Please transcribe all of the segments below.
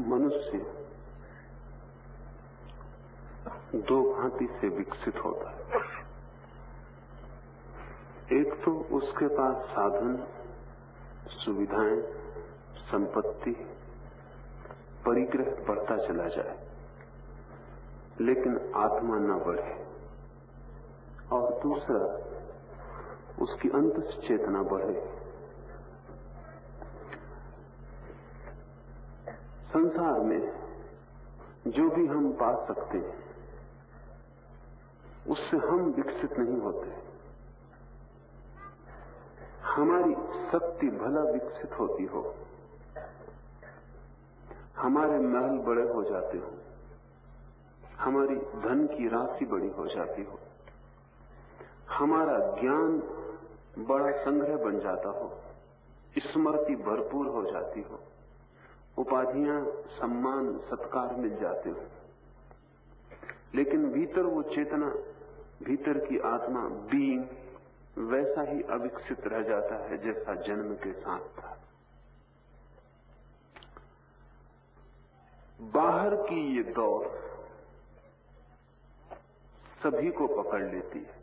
मनुष्य दो भांति से विकसित होता है। एक तो उसके पास साधन, सुविधाएँ, संपत्ति, परिग्रह बढ़ता चला जाए, लेकिन आत्मा न बढ़े। और दूसरा, उसकी अंत चेतना बढ़े। संसार में जो भी हम पा सकते हैं, उससे हम विकसित नहीं होते। हमारी शक्ति भला विकसित होती हो, हमारे महल बड़े हो जाते हो, हमारी धन की राशि बड़ी हो जाती हो, हमारा ज्ञान बड़ा संग्रह बन जाता हो, स्मृति भरपूर हो जाती हो। उपाधियाँ, सम्मान, सत्कार मिल जाते हो। लेकिन भीतर वो चेतना, भीतर की आत्मा बीइंग वैसा ही अविकसित रह जाता है जैसा जन्म के साथ था। बाहर की ये दौड़ सभी को पकड़ लेती है।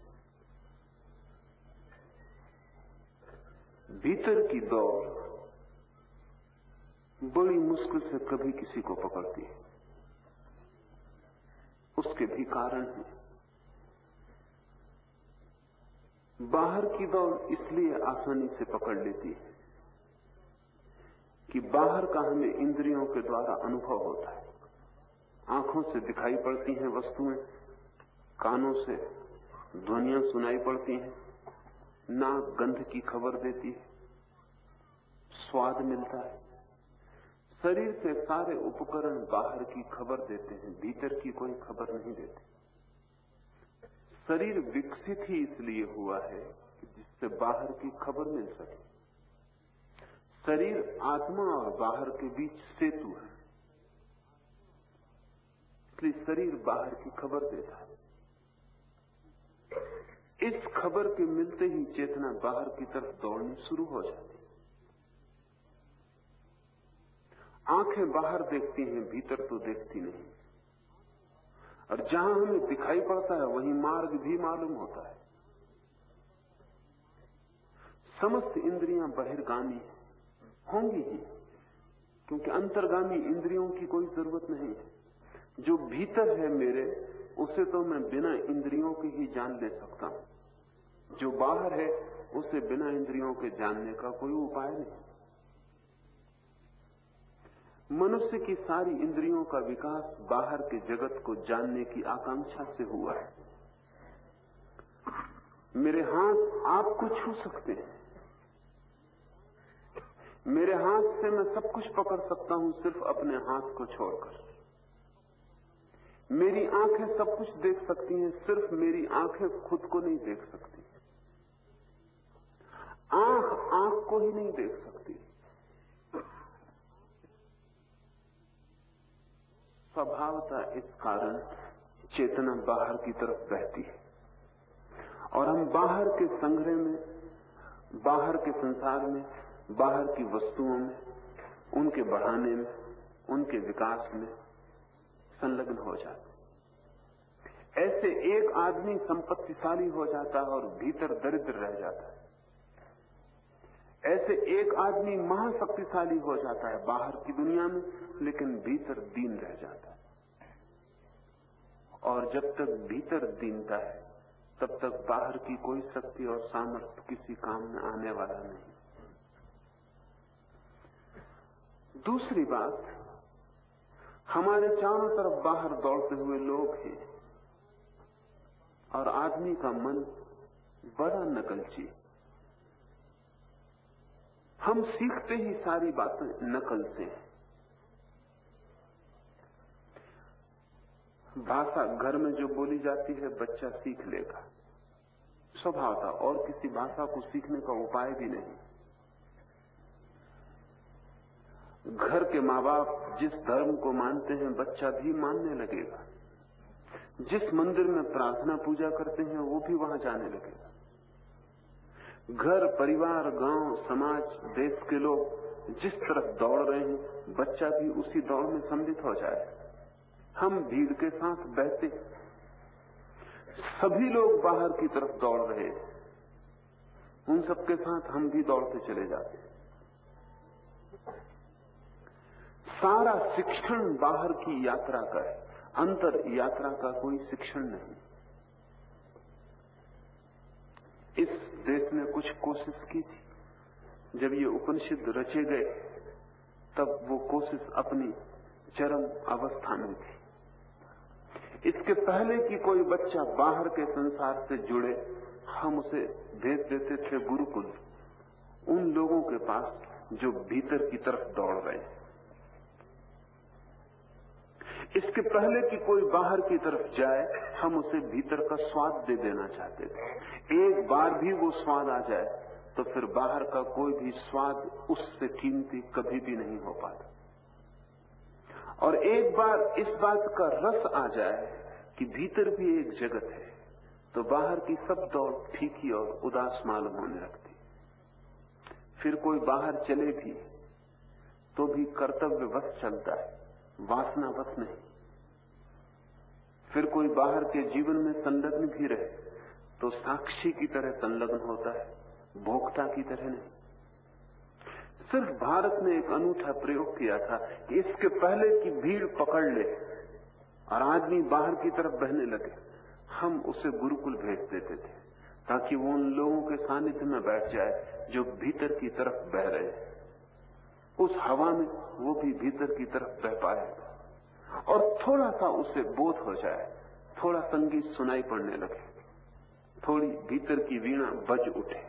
भीतर की दौड़ बड़ी मुश्किल से कभी किसी को पकड़ती है। उसके भी कारण है। बाहर की दौड़ इसलिए आसानी से पकड़ लेती है कि बाहर का हमें इंद्रियों के द्वारा अनुभव होता है। आँखों से दिखाई पड़ती हैं वस्तुएँ, कानों से ध्वनियाँ सुनाई पड़ती हैं, नाक गंध की खबर देती है, स्वाद मिलता है। शरीर से सारे उपकरण बाहर की खबर देते हैं, भीतर की कोई खबर नहीं देते। शरीर विकसित ही इसलिए हुआ है कि जिससे बाहर की खबर मिल सके। शरीर आत्मा और बाहर के बीच सेतु है। इसलिए शरीर बाहर की खबर देता है। इस खबर के मिलते ही चेतना बाहर की तरफ़ दौड़नी शुरू हो जाती आँखें बाहर देखती हैं, भीतर तो देखती नहीं। और जहाँ हमें दिखाई पड़ता है, वहीं मार्ग भी मालूम होता है। समस्त इंद्रियाँ बहिर्गामी होंगी ही, क्योंकि अंतर्गामी इंद्रियों की कोई ज़रूरत नहीं है। जो भीतर है मेरे, उसे तो मैं बिना इंद्रियों के ही जान ले सकता हूँ। जो बाहर है, उसे बिना इंद्रियों के जानने का कोई उपाय नहीं। मनुष्य की सारी इंद्रियों का विकास बाहर के जगत को जानने की आकांक्षा से हुआ है। मेरे हाथ आपको छू सकते हैं। मेरे हाथ से मैं सब कुछ पकड़ सकता हूँ सिर्फ़ अपने हाथ को छोड़कर। मेरी आँखें सब कुछ देख सकती हैं, सिर्फ़ मेरी आँखें खुद को नहीं देख सकती। आँख आँख को ही नहीं देख सकती स्वभावता इस कारण चेतना बाहर की तरफ़ बहती है। और हम बाहर के संग्रह में, बाहर के संसार में, बाहर की वस्तुओं में, उनके बढ़ाने में, उनके विकास में संलग्न हो जाते ऐसे एक आदमी संपत्तिशाली हो जाता है और भीतर दरिद्र रह जाता है। ऐसे एक आदमी महाशक्तिशाली हो जाता है बाहर की दुनिया में, लेकिन भीतर दीन रह जाता है। और जब तक भीतर दीनता है, तब तक बाहर की कोई शक्ति और सामर्थ्य किसी काम में आने वाला नहीं। दूसरी बात, हमारे चारों तरफ़ बाहर दौड़ते हुए लोग हैं, और आदमी का मन बड़ा नकलची हम सीखते ही सारी बातें नकल से भाषा घर में जो बोली जाती है, बच्चा सीख लेगा। स्वभाव था और किसी भाषा को सीखने का उपाय भी नहीं। घर के माँ बाप जिस धर्म को मानते हैं, बच्चा भी मानने लगेगा। जिस मंदिर में प्रार्थना पूजा करते हैं, वो भी वहाँ जाने लगेगा। घर, परिवार, गाँव, समाज, देश के लोग जिस तरफ़ दौड़ रहे हैं, बच्चा भी उसी दौड़ में सम्मिलित हो जाए। हम भीड़ के साथ बहते सभी लोग बाहर की तरफ़ दौड़ रहे हैं। उन सबके साथ हम भी दौड़ते चले जाते सारा शिक्षण बाहर की यात्रा का है। अंतर यात्रा का कोई शिक्षण नहीं। इस देश ने कुछ कोशिश की थी। जब ये उपनिषद रचे गए, तब वो कोशिश अपनी चरम अवस्था में थी। इसके पहले कि कोई बच्चा बाहर के संसार से जुड़े, हम उसे भेज देते थे गुरुकुल, उन लोगों के पास जो भीतर की तरफ़ दौड़ रहे हैं इसके पहले कि कोई बाहर की तरफ़ जाए, हम उसे भीतर का स्वाद दे देना चाहते थे। एक बार भी वो स्वाद आ जाए तो फिर बाहर का कोई भी स्वाद उससे कीमती कभी भी नहीं हो पाता। और एक बार इस बात का रस आ जाए कि भीतर भी एक जगत है तो बाहर की सब दौड़ फीकी और उदास मालूम होने लगती। फिर कोई बाहर चले भी तो भी कर्तव्य वश चलता है। वासनावश नहीं। फिर कोई बाहर के जीवन में संलग्न भी रहे तो साक्षी की तरह संलग्न होता है, भोक्ता की तरह नहीं। सिर्फ़ भारत ने एक अनूठा प्रयोग किया था कि इसके पहले की भीड़ पकड़ ले, और आदमी बाहर की तरफ़ बहने लगे। हम उसे गुरुकुल भेज देते थे, ताकि वो उन लोगों के सानिध्य में बैठ जाए, जो भीतर की तरफ़ बह रहे हैं। उस हवा में वो भी भीतर की तरफ़ बह पाए और थोड़ा सा उसे बोध हो जाए, थोड़ा संगीत सुनाई पड़ने लगे, थोड़ी भीतर की वीणा बज उठे।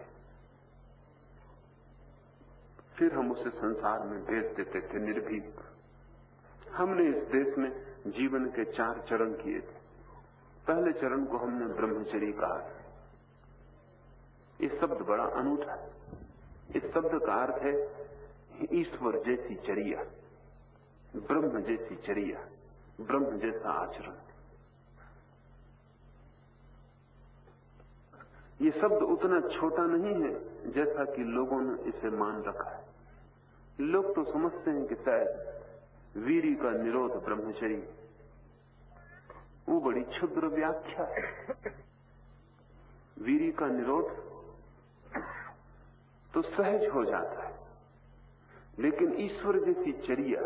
फिर हम उसे संसार में भेज देते थे निर्भीक। हमने इस देश में जीवन के चार चरण किए थे। पहले चरण को हमने ब्रह्मचरी कहा ये शब्द बड़ा अनूठा है। इस शब्द का अर्थ है ईश्वर जैसी चरिया, ब्रह्म जैसी चरिया, ब्रह्म जैसा आचरण। ये शब्द उतना छोटा नहीं है जैसा कि लोगों ने इसे मान रखा है। लोग तो समझते हैं कि शायद वीरी का निरोध ब्रह्मचरी वो बड़ी क्षुद्र व्याख्या है। वीरी का निरोध तो सहज हो जाता है। लेकिन ईश्वर जैसी चरिया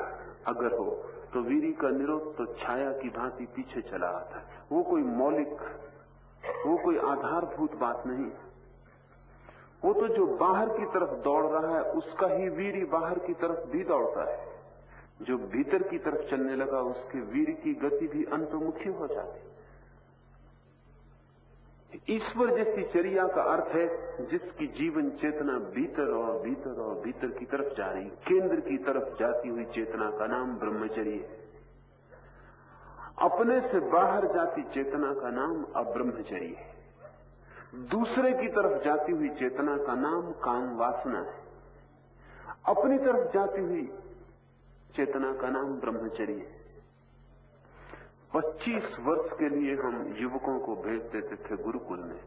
अगर हो तो वीरी का निरोध तो छाया की भांति पीछे चला आता है। वो कोई मौलिक, वो कोई आधारभूत बात नहीं। वो तो जो बाहर की तरफ़ दौड़ रहा है, उसका ही वीरी बाहर की तरफ़ भी दौड़ता है। जो भीतर की तरफ़ चलने लगा, उसके वीर की गति भी अंतमुखी हो जाती ईश्वर जैसी चर्या का अर्थ है जिसकी जीवन चेतना भीतर और भीतर और भीतर की तरफ़ जा रही, केंद्र की तरफ़ जाती हुई चेतना का नाम ब्रह्मचर्य अपने से बाहर जाती चेतना का नाम अब्रह्मचर्य है। दूसरे की तरफ़ जाती हुई चेतना का नाम काम वासना है। अपनी तरफ़ जाती हुई चेतना का नाम ब्रह्मचर्य है। 25 वर्ष के लिए हम युवकों को भेज देते थे गुरुकुल में,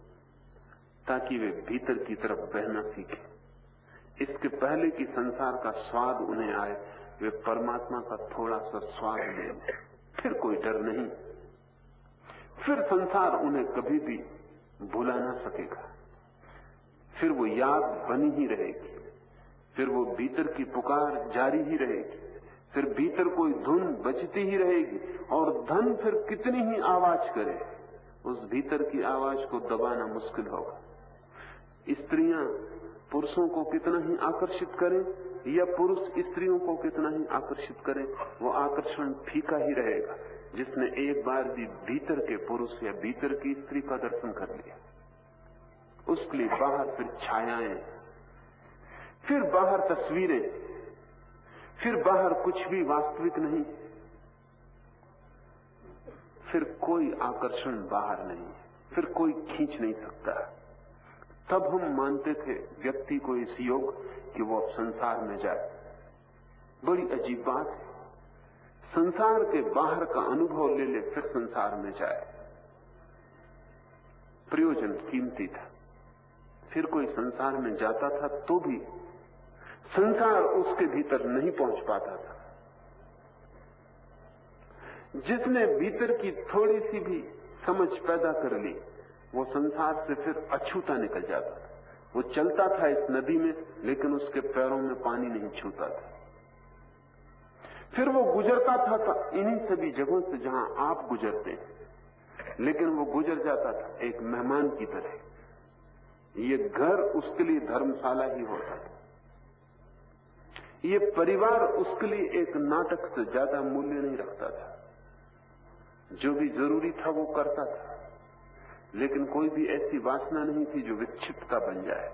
ताकि वे भीतर की तरफ़ बहना सीखें। इसके पहले कि संसार का स्वाद उन्हें आए, वे परमात्मा का थोड़ा सा स्वाद ले। फिर कोई डर नहीं। फिर संसार उन्हें कभी भी भुला ना सकेगा। फिर वो याद बनी ही रहेगी। फिर वो भीतर की पुकार जारी ही रहेगी। फिर भीतर कोई धुन बचती ही रहेगी और धन फिर कितनी ही आवाज़ करे, उस भीतर की आवाज़ को दबाना मुश्किल होगा। स्त्रियाँ पुरुषों को कितना ही आकर्षित करें या पुरुष स्त्रियों को कितना ही आकर्षित करें, वो आकर्षण फीका ही रहेगा, जिसने एक बार भी भीतर के पुरुष या भीतर की स्त्री का दर्शन कर लिया। उसके लिए बाहर फिर छायाएँ, फिर बाहर तस्वीरें फिर बाहर कुछ भी वास्तविक नहीं। फिर कोई आकर्षण बाहर नहीं। फिर कोई खींच नहीं सकता। तब हम मानते थे व्यक्ति को इस योग कि वो अब संसार में जाए। बड़ी अजीब बात है। संसार के बाहर का अनुभव ले ले, फिर संसार में जाए। प्रयोजन कीमती था। फिर कोई संसार में जाता था तो भी संसार उसके भीतर नहीं पहुँच पाता था। जिसने भीतर की थोड़ी सी भी समझ पैदा कर ली वो संसार से फिर अछूता निकल जाता था। वो चलता था इस नदी में लेकिन उसके पैरों में पानी नहीं छूता था। फिर वो गुजरता था, था इन्हीं सभी जगहों से जहाँ आप गुजरते हैं। लेकिन वो गुजर जाता था एक मेहमान की तरह। ये घर उसके लिए धर्मशाला ही होता था। ये परिवार उसके लिए एक नाटक से ज़्यादा मूल्य नहीं रखता था। जो भी ज़रूरी था वो करता था। लेकिन कोई भी ऐसी वासना नहीं थी जो विक्षिप्तता बन जाए।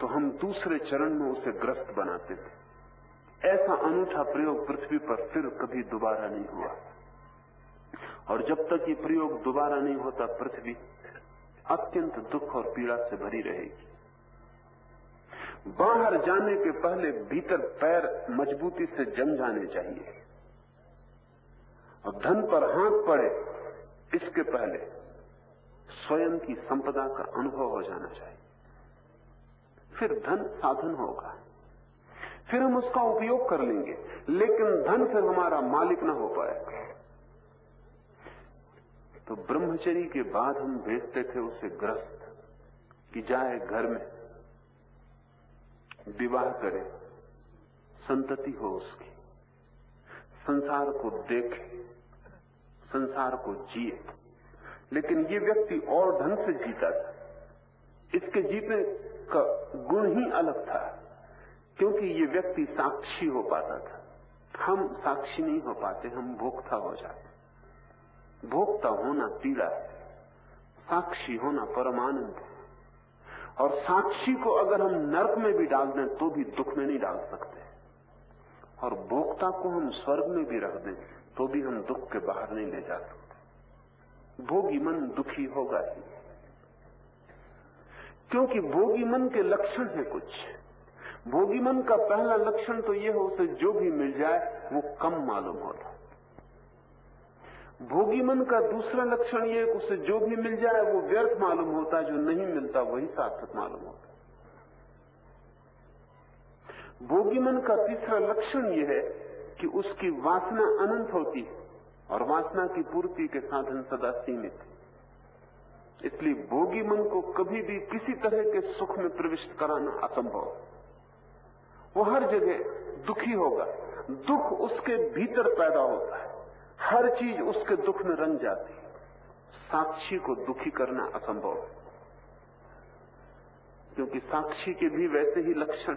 तो हम दूसरे चरण में उसे ग्रस्त बनाते थे। ऐसा अनूठा प्रयोग पृथ्वी पर फिर कभी दोबारा नहीं हुआ। और जब तक ये प्रयोग दोबारा नहीं होता, पृथ्वी अत्यंत दुख और पीड़ा से भरी रहेगी। बाहर जाने के पहले भीतर पैर मजबूती से जम जाने चाहिए। और धन पर हाथ पड़े, इसके पहले स्वयं की संपदा का अनुभव हो जाना चाहिए। फिर धन साधन होगा। फिर हम उसका उपयोग कर लेंगे, लेकिन धन से हमारा मालिक ना हो पाएगा तो ब्रह्मचरी के बाद हम भेजते थे उसे ग्रस्त कि जाए घर में। विवाह करे, संतति हो उसकी। संसार को देखे, संसार को जिए। लेकिन ये व्यक्ति और ढंग से जीता था। इसके जीतने का गुण ही अलग था, क्योंकि ये व्यक्ति साक्षी हो पाता था। हम साक्षी नहीं हो पाते, हम भोक्ता हो जाते। भोक्ता होना पीड़ा है, साक्षी होना परमानंद है। और साक्षी को अगर हम नर्क में भी डाल दें तो भी दुख में नहीं डाल सकते। और भोक्ता को हम स्वर्ग में भी रख दें तो भी हम दुख के बाहर नहीं ले जा सकते। भोगी मन दुखी होगा ही। क्योंकि भोगी मन के लक्षण है कुछ। भोगी मन का पहला लक्षण तो यह हो, उसे जो भी मिल जाए, वो कम मालूम होता भोगी मन का दूसरा लक्षण ये उसे जो भी मिल जाए, वो व्यर्थ मालूम होता है, जो नहीं मिलता, वही सार्थक मालूम होता है। भोगी मन का तीसरा लक्षण यह है कि उसकी वासना अनंत होती है, और वासना की पूर्ति के साधन सदा सीमित है। इसलिए भोगी मन को कभी भी किसी तरह के सुख में प्रविष्ट कराना असंभव वो हर जगह दुखी होगा, दुख उसके भीतर पैदा होता है। हर चीज़ उसके दुख में रंग जाती साक्षी को दुखी करना असंभव क्योंकि साक्षी के भी वैसे ही लक्षण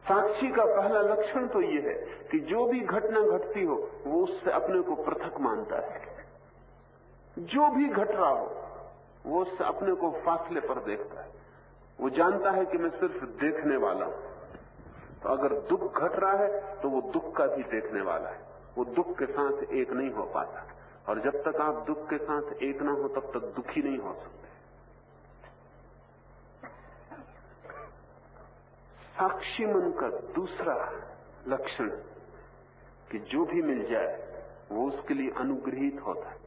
साक्षी का पहला लक्षण तो यह है कि जो भी घटना घटती हो, वो उससे अपने को पृथक मानता है। जो भी घट रहा हो, वो उससे अपने को फासले पर देखता है। वो जानता है कि मैं सिर्फ़ देखने वाला हूँ। तो अगर दुख घट रहा है तो वो दुख का भी देखने वाला है। वो दुख के साथ एक नहीं हो पाता। और जब तक आप दुख के साथ एक ना हो तब तक दुखी नहीं हो सकते। साक्षी मन का दूसरा लक्षण कि जो भी मिल जाए वो उसके लिए अनुग्रहित होता है।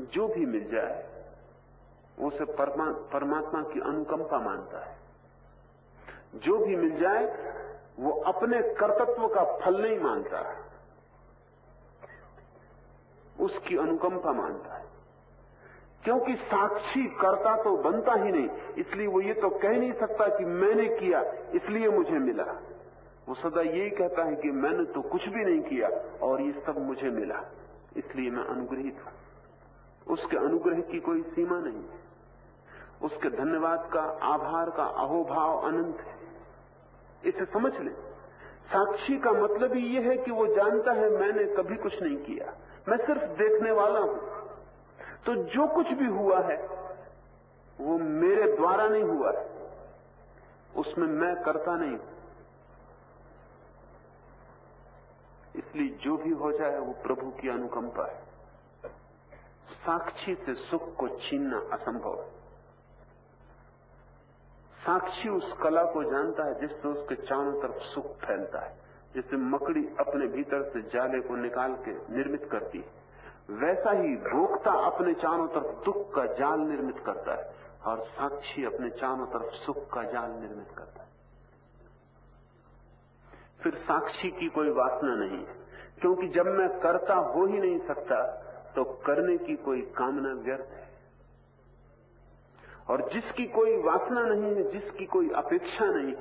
जो भी मिल जाए वो उसे परमा, परमात्मा की अनुकंपा मानता है। जो भी मिल जाए वो अपने कर्तत्व का फल नहीं मानता है। उसकी अनुकंपा मानता है। क्योंकि साक्षी करता तो बनता ही नहीं, इसलिए वो ये तो कह नहीं सकता कि मैंने किया, इसलिए मुझे मिला। वो सदा यही कहता है कि मैंने तो कुछ भी नहीं किया और ये सब मुझे मिला, इसलिए मैं अनुग्रहित हूँ। उसके अनुग्रह की कोई सीमा नहीं है। उसके धन्यवाद का, आभार का अहोभाव अनंत है। इसे समझ लें। साक्षी का मतलब ही यह है कि वो जानता है मैंने कभी कुछ नहीं किया। मैं सिर्फ़ देखने वाला हूँ। तो जो कुछ भी हुआ है, वो मेरे द्वारा नहीं हुआ है। उसमें मैं करता नहीं हूँ। इसलिए जो भी हो जाए, वो प्रभु की अनुकंपा है। साक्षी से सुख को छीनना असंभव है। साक्षी उस कला को जानता है जिससे उसके चारों तरफ़ सुख फैलता है, जिससे मकड़ी अपने भीतर से जाले को निकाल के निर्मित करती है। वैसा ही भोक्ता अपने चारों तरफ़ दुख का जाल निर्मित करता है और साक्षी अपने चारों तरफ़ सुख का जाल निर्मित करता है। फिर साक्षी की कोई वासना नहीं है, क्योंकि जब मैं करता हो ही नहीं सकता तो करने की कोई कामना व्यर्थ है। और जिसकी कोई वासना नहीं है जिसकी कोई अपेक्षा नहीं,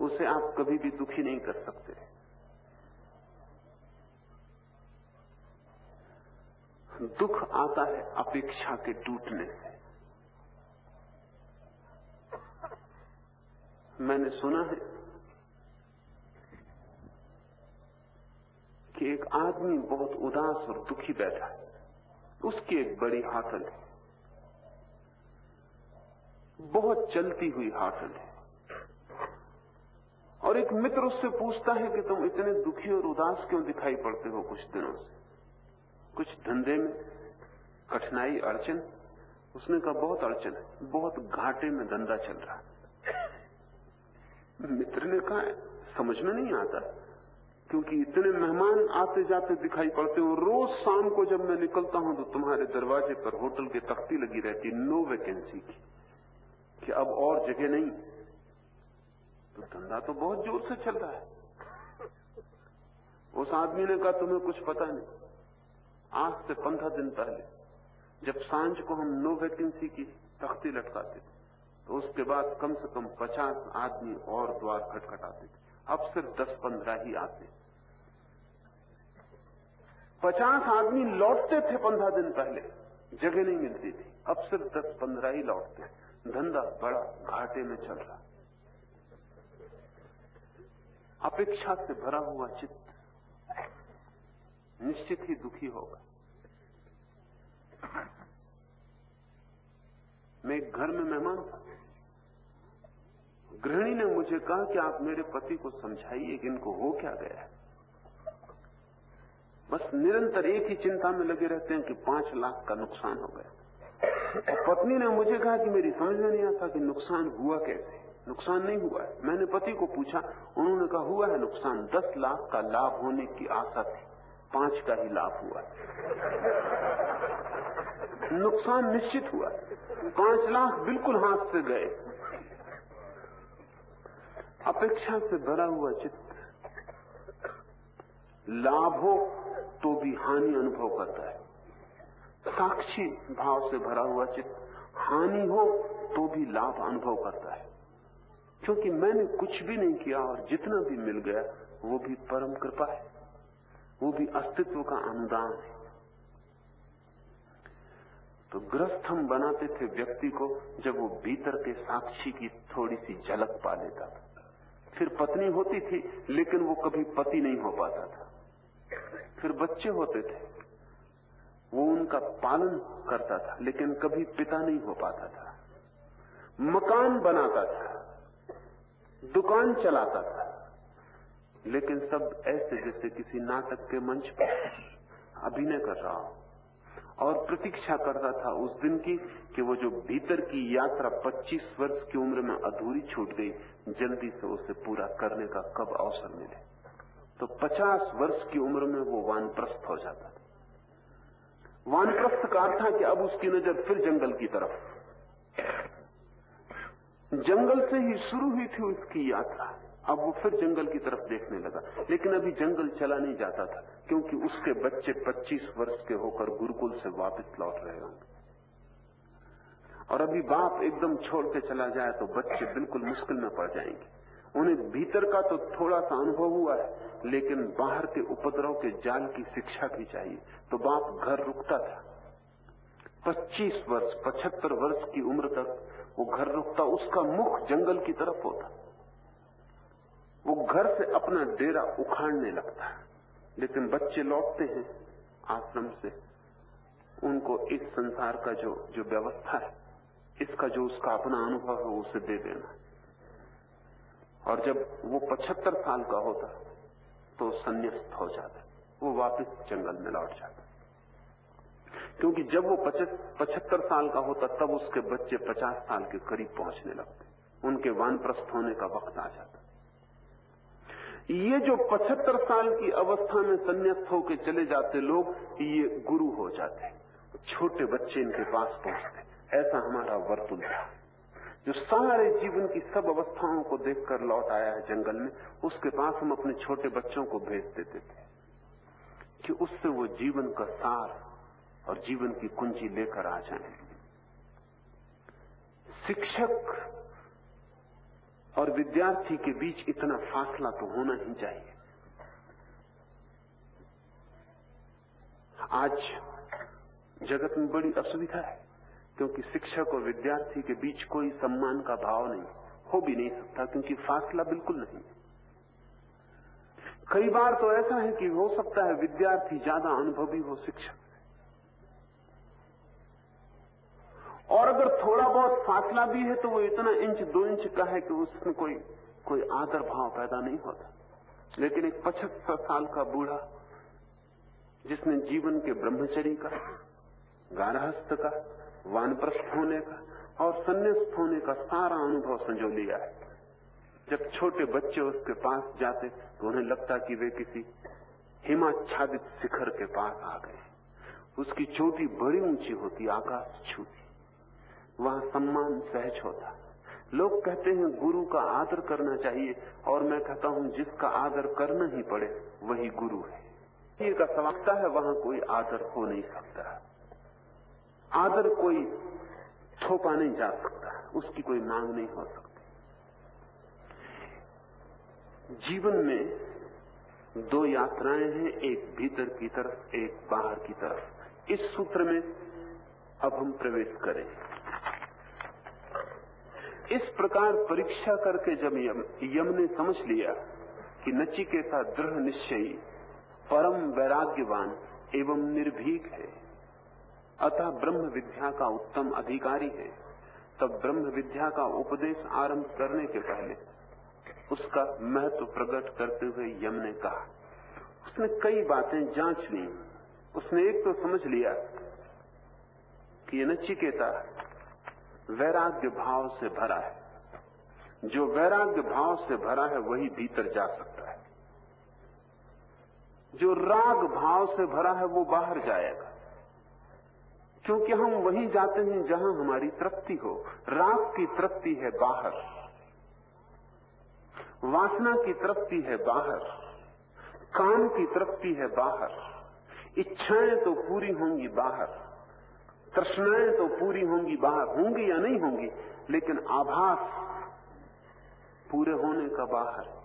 उसे आप कभी भी दुखी नहीं कर सकते। दुख आता है अपेक्षा के टूटने से। मैंने सुना है कि एक आदमी बहुत उदास और दुखी बैठा है। उसकी एक बड़ी हाथल है। बहुत चलती हुई हाथल है। और एक मित्र उससे पूछता है कि तुम इतने दुखी और उदास क्यों दिखाई पड़ते हो कुछ दिनों से? कुछ धंधे में कठिनाई, अड़चन? उसने कहा, बहुत अड़चन है, बहुत घाटे में धंधा चल रहा मित्र ने कहा, समझ में नहीं आता, क्योंकि इतने मेहमान आते जाते दिखाई पड़ते हो। रोज शाम को जब मैं निकलता हूँ तो तुम्हारे दरवाजे पर होटल की तख्ती लगी रहती, नो वैकेंसी की। कि अब और जगह नहीं। तो धंधा तो बहुत ज़ोर से चल रहा है। उस आदमी ने कहा, तुम्हें कुछ पता नहीं। आज से पंद्रह दिन पहले, जब साँझ को हम नो वैकेंसी की तख्ती लटकाते थे तो उसके बाद कम से कम पचास आदमी और द्वार खटखटाते थे। अब सिर्फ़ दस पंद्रह ही आते पचास आदमी लौटते थे पंद्रह दिन पहले, जगह नहीं मिलती थी। अब सिर्फ़ दस पंद्रह ही लौटते धंधा बड़ा घाटे में चल रहा अपेक्षा से भरा हुआ चित्त निश्चित ही दुखी होगा। मैं घर में मेहमान था। गृहिणी ने मुझे कहा कि आप मेरे पति को समझाइए कि इनको हो क्या गया। है बस निरंतर एक ही चिंता में लगे रहते हैं कि पाँच लाख का नुकसान हो गया। पत्नी ने मुझे कहा कि मेरी समझ में नहीं आता कि नुकसान हुआ कैसे। नुकसान नहीं हुआ है। मैंने पति को पूछा, उन्होंने कहा, हुआ है नुकसान। दस लाख का लाभ होने की आशा थी। पाँच का ही लाभ हुआ नुकसान निश्चित हुआ पाँच लाख बिल्कुल हाथ से गए। अपेक्षा से भरा हुआ चित्त। लाभ हो तो भी हानि अनुभव करता है। साक्षी भाव से भरा हुआ चित्त हानि हो तो भी लाभ अनुभव करता है। क्योंकि मैंने कुछ भी नहीं किया और जितना भी मिल गया, वो भी परम कृपा है। वो भी अस्तित्व का अनुदान है। तो ग्रस्त हम बनाते थे व्यक्ति को जब वो भीतर के साक्षी की थोड़ी सी झलक पा लेता था। फिर पत्नी होती थी, लेकिन वो कभी पति नहीं हो पाता था। फिर बच्चे होते थे। वो उनका पालन करता था, लेकिन कभी पिता नहीं हो पाता था। मकान बनाता था, दुकान चलाता था, लेकिन सब ऐसे जैसे किसी नाटक के मंच पर अभिनय कर रहा हो। और प्रतीक्षा करता था उस दिन की कि वो जो भीतर की यात्रा 25 वर्ष की उम्र में अधूरी छूट गई, जल्दी से उसे पूरा करने का कब अवसर मिले। तो 50 वर्ष की उम्र में वो वानप्रस्थ हो जाता था। वानप्रस्थ का अर्थ था कि अब उसकी नज़र फिर जंगल की तरफ़। जंगल से ही शुरू हुई थी उसकी यात्रा। अब वो फिर जंगल की तरफ़ देखने लगा। लेकिन अभी जंगल चला नहीं जाता था, क्योंकि उसके बच्चे 25 वर्ष के होकर गुरुकुल से वापस लौट रहे होंगे। और अभी बाप एकदम छोड़ के चला जाए तो बच्चे बिल्कुल मुश्किल में पड़ जाएँगे। उन्हें भीतर का तो थोड़ा सा अनुभव हुआ है, लेकिन बाहर के उपद्रव के जाल की शिक्षा भी चाहिए। तो बाप घर रुकता था। 25 वर्ष 75 वर्ष की उम्र तक वो घर रुकता, उसका मुख जंगल की तरफ़ होता। वो घर से अपना डेरा उखाड़ने लगता। है लेकिन बच्चे लौटते हैं आश्रम से। उनको इस संसार का जो जो व्यवस्था है, इसका जो उसका अपना अनुभव है, उसे दे देना। और जब वो पचहत्तर साल का होता तो संन्यास्त हो जाता, वो वापस जंगल में लौट जाता। क्योंकि जब वो पचहत्तर साल का होता, तब उसके बच्चे पचास साल के करीब पहुँचने लगते, उनके वानप्रस्थ होने का वक्त आ जाता। ये जो पचहत्तर साल की अवस्था में संन्यास्त होकर चले जाते लोग, ये गुरु हो जाते, छोटे बच्चे इनके पास पहुँचते, ऐसा हमारा वर्तुल था। जो सारे जीवन की सब अवस्थाओं को देखकर लौट आया है जंगल में, उसके पास हम अपने छोटे बच्चों को भेज देते थे कि उससे वो जीवन का सार और जीवन की कुंजी लेकर आ जाए। शिक्षक और विद्यार्थी के बीच इतना फासला तो होना ही चाहिए। आज जगत में बड़ी असुविधा है। क्योंकि शिक्षक और विद्यार्थी के बीच कोई सम्मान का भाव नहीं, हो भी नहीं सकता, क्योंकि फासला बिल्कुल नहीं। कई बार तो ऐसा है कि हो सकता है विद्यार्थी ज़्यादा अनुभवी हो शिक्षक और अगर थोड़ा बहुत फासला भी है तो वो इतना इंच, दो इंच का है कि उसमें कोई कोई आदर भाव पैदा नहीं होता। लेकिन एक पचहत्तर साल का बूढ़ा, जिसने जीवन के ब्रह्मचरी का, गारहस्थ का वानप्रस्थ होने का और संन्यास्त होने का सारा अनुभव संजो लिया है। जब छोटे बच्चे उसके पास जाते तो उन्हें लगता कि वे किसी हिमाच्छादित शिखर के पास आ गए। उसकी चोटी बड़ी ऊँची होती, आकाश छूती। वहाँ सम्मान सहज होता। लोग कहते हैं, गुरु का आदर करना चाहिए। और मैं कहता हूँ, जिसका आदर करना ही पड़े, वही गुरु है। का समझता है, वहाँ कोई आदर हो नहीं सकता। आदर कोई थोपा नहीं जा सकता उसकी कोई मांग नहीं हो सकती। जीवन में दो यात्राएँ हैं एक भीतर की तरफ़ एक बाहर की तरफ़। इस सूत्र में अब हम प्रवेश करें। इस प्रकार परीक्षा करके जब यम, यम ने समझ लिया कि नचिकेता दृढ़ निश्चयी परम वैराग्यवान एवं निर्भीक है। अतः ब्रह्म विद्या का उत्तम अधिकारी है। तब ब्रह्म विद्या का उपदेश आरंभ करने के पहले उसका महत्व प्रकट करते हुए यम ने कहा, उसने कई बातें जाँच ली। उसने एक तो समझ लिया कि ये नचिकेता वैराग्य भाव से भरा है। जो वैराग्य भाव से भरा है, वही भीतर जा सकता है। जो राग भाव से भरा है, वो बाहर जाएगा। क्योंकि हम वहीं जाते हैं जहाँ हमारी तृप्ति हो। राग की तृप्ति है बाहर। वासना की तृप्ति है बाहर। काम की तृप्ति है बाहर। इच्छाएँ तो पूरी होंगी बाहर। तृष्णाएँ तो पूरी होंगी बाहर। होंगी या नहीं होंगी, लेकिन आभास पूरे होने का बाहर।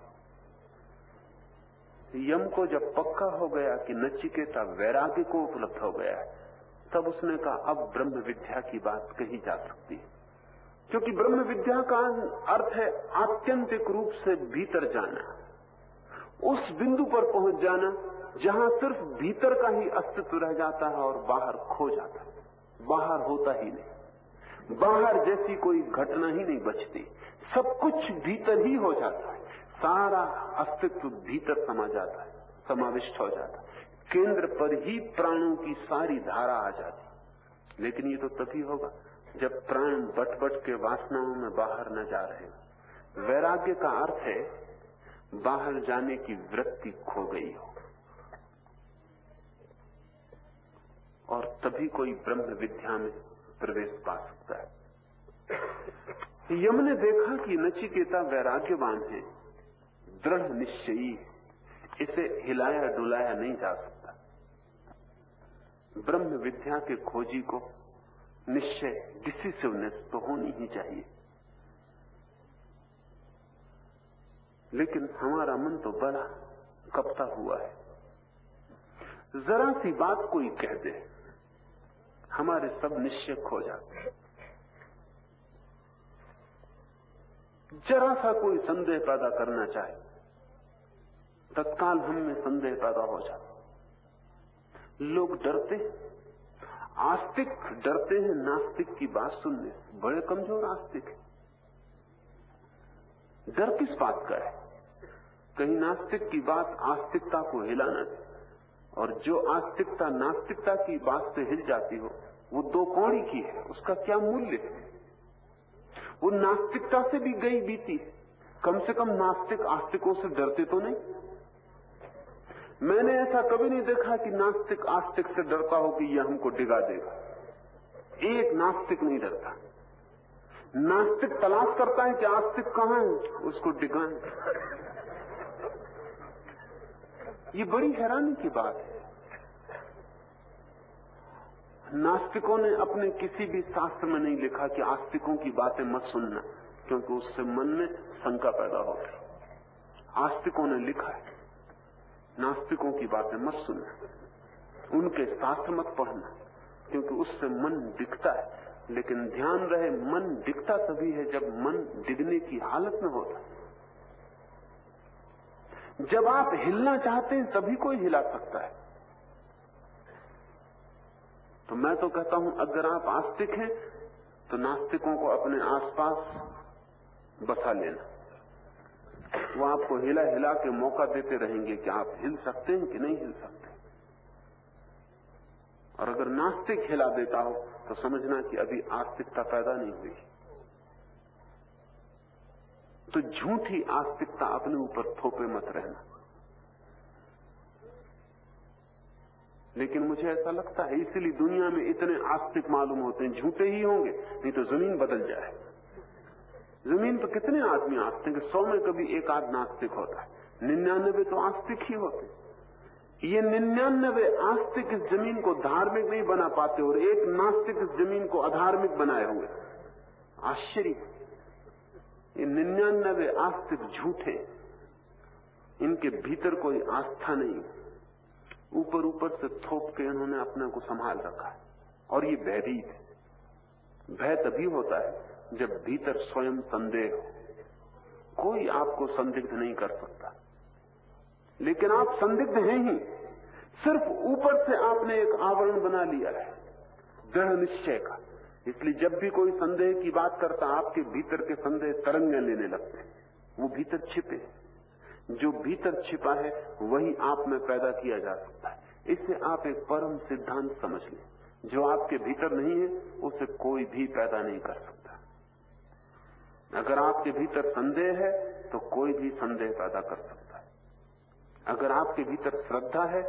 यम को जब पक्का हो गया कि नचिकेता वैराग्य को उपलब्ध हो गया है तब उसने कहा, अब ब्रह्म विद्या की बात कही जा सकती है। क्योंकि ब्रह्म विद्या का अर्थ है आत्यंतिक रूप से भीतर जाना। उस बिंदु पर पहुँच जाना, जहाँ सिर्फ़ भीतर का ही अस्तित्व रह जाता है और बाहर खो जाता है। बाहर होता ही नहीं। बाहर जैसी कोई घटना ही नहीं बचती। सब कुछ भीतर ही हो जाता है। सारा अस्तित्व भीतर समा जाता है, समाविष्ट हो जाता है। केंद्र पर ही प्राणों की सारी धारा आ जाती। लेकिन ये तो तभी होगा जब प्राण बट बट के वासनाओं में बाहर न जा रहे वैराग्य का अर्थ है, बाहर जाने की वृत्ति खो गई हो। और तभी कोई ब्रह्म विद्या में प्रवेश पा सकता है। यम ने देखा कि नचिकेता वैराग्यवान है, दृढ़ निश्चयी, इसे हिलाया डुलाया नहीं जा सकता। ब्रह्म विद्या के खोजी को निश्चय डिसिसिवनेस तो होनी ही चाहिए। लेकिन हमारा मन तो बड़ा कपता हुआ है। जरा सी बात कोई कह दे, हमारे सब निश्चय खो जाते हैं। जरा सा कोई संदेह पैदा करना चाहे, तत्काल हम में संदेह पैदा हो जाता लोग डरते आस्तिक डरते हैं, नास्तिक की बात सुनने। बड़े कमज़ोर आस्तिक है। डर किस बात का है? कहीं नास्तिक की बात आस्तिकता को हिलाना दे और जो आस्तिकता नास्तिकता की बात से हिल जाती हो, वो दो कौड़ी की है। उसका क्या मूल्य है? वो नास्तिकता से भी गई बीती कम से कम नास्तिक आस्तिकों से डरते तो नहीं। मैंने ऐसा कभी नहीं देखा कि नास्तिक आस्तिक से डरता हो कि यह हमको डिगा देगा। एक नास्तिक नहीं डरता। नास्तिक तलाश करता है कि आस्तिक कहाँ है, उसको डिगाएँ। ये बड़ी हैरानी की बात है। नास्तिकों ने अपने किसी भी शास्त्र में नहीं लिखा कि आस्तिकों की बातें मत सुनना, क्योंकि उससे मन में शंका पैदा होती आस्तिकों ने लिखा है। नास्तिकों की बातें मत सुनना। उनके शास्त्र मत पढ़ना, क्योंकि उससे मन दिखता है। लेकिन ध्यान रहे, मन दिखता तभी है जब मन डिगने की हालत में होता जब आप हिलना चाहते हैं, तभी कोई हिला सकता है। तो मैं तो कहता हूँ, अगर आप आस्तिक हैं तो नास्तिकों को अपने आसपास बसा लेना। वो आपको हिला हिला के मौका देते रहेंगे कि आप हिल सकते हैं कि नहीं हिल सकते। और अगर नास्तिक हिला देता हो तो समझना कि अभी आस्तिकता पैदा नहीं हुई। तो झूठी आस्तिकता अपने ऊपर थोपे मत रहना। लेकिन मुझे ऐसा लगता है, इसीलिए दुनिया में इतने आस्तिक मालूम होते हैं, झूठे ही होंगे, नहीं तो ज़मीन बदल जाए। ज़मीन पर कितने आदमी आस्तिक सौ में कभी एक आध नास्तिक होता है। निन्यानबे तो आस्तिक ही होते ये निन्यानबे आस्तिक इस ज़मीन को धार्मिक नहीं बना पाते और एक नास्तिक इस ज़मीन को अधार्मिक बनाए हुए आश्चर्य। ये निन्यानबे आस्तिक झूठे इनके भीतर कोई आस्था नहीं। ऊपर ऊपर से थोप के इन्होंने अपने को संभाल रखा है। और ये भयभीत है। भय तभी होता है जब भीतर स्वयं संदेह हो, कोई आपको संदिग्ध नहीं कर सकता। लेकिन आप संदिग्ध हैं ही। सिर्फ़ ऊपर से आपने एक आवरण बना लिया है, दृढ़ निश्चय का। इसलिए जब भी कोई संदेह की बात करता, आपके भीतर के संदेह तरंगे लेने लगते हैं। वो भीतर छिपे जो भीतर छिपा है, वही आप में पैदा किया जा सकता है। इससे आप एक परम सिद्धांत समझ लें। जो आपके भीतर नहीं है, उसे कोई भी पैदा नहीं कर सकता। अगर आपके भीतर संदेह है तो कोई भी संदेह पैदा कर सकता है। अगर आपके भीतर श्रद्धा है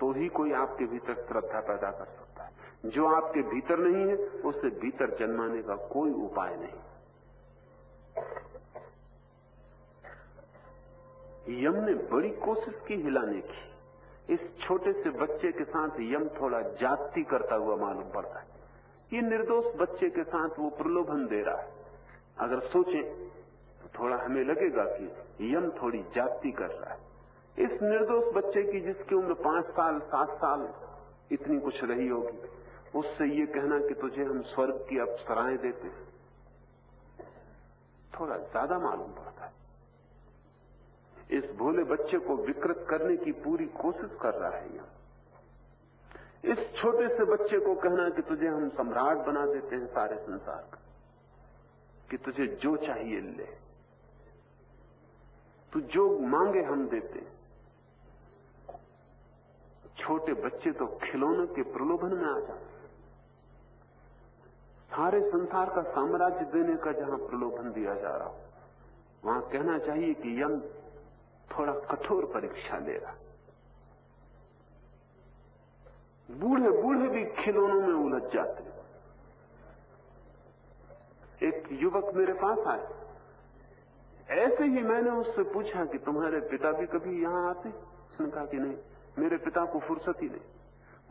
तो ही कोई आपके भीतर श्रद्धा पैदा कर सकता है। जो आपके भीतर नहीं है उसे भीतर जन्माने का कोई उपाय नहीं। यम ने बड़ी कोशिश की हिलाने की। इस छोटे से बच्चे के साथ यम थोड़ा जाति करता हुआ मालूम पड़ता है। ये निर्दोष बच्चे के साथ वो प्रलोभन दे रहा है। अगर सोचे तो थोड़ा हमें लगेगा कि यम थोड़ी जाति कर रहा है। इस निर्दोष बच्चे की जिसकी उम्र पाँच साल, सात साल इतनी कुछ रही होगी, उससे ये कहना कि तुझे हम स्वर्ग की अप्सराएँ देते हैं। थोड़ा ज़्यादा मालूम पड़ता है। इस भोले बच्चे को विकृत करने की पूरी कोशिश कर रहा है यह इस छोटे से बच्चे को कहना कि तुझे हम सम्राट बना देते हैं सारे संसार का। कि तुझे जो चाहिए ले। तू जो मांगे हम देते। छोटे बच्चे तो खिलौने के प्रलोभन में आ जाते। सारे संसार का साम्राज्य देने का जहाँ प्रलोभन दिया जा रहा हो वहाँ कहना चाहिए कि यम थोड़ा कठोर परीक्षा ले रहा। बूढ़े बूढ़े भी खिलौनों में उलझ जाते। एक युवक मेरे पास आए। ऐसे ही मैंने उससे पूछा कि तुम्हारे पिता भी कभी यहाँ आते? उसने कहा कि नहीं, मेरे पिता को फुर्सत ही नहीं।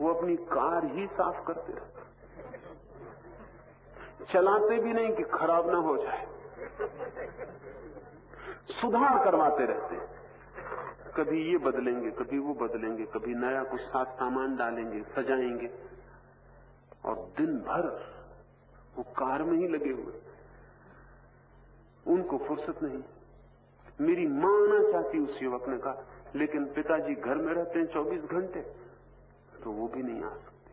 वो अपनी कार ही साफ़ करते रहते चलाते भी नहीं कि खराब ना हो जाए। सुधार करवाते रहते कभी ये बदलेंगे, कभी वो बदलेंगे, कभी नया कुछ साथ सामान डालेंगे, सजाएँगे। और दिन भर वो कार में ही लगे हुए उनको फुर्सत नहीं। मेरी माँ आना चाहती उस युवक ने कहा, लेकिन पिताजी घर में रहते हैं 24 घंटे तो वो भी नहीं आ सकती।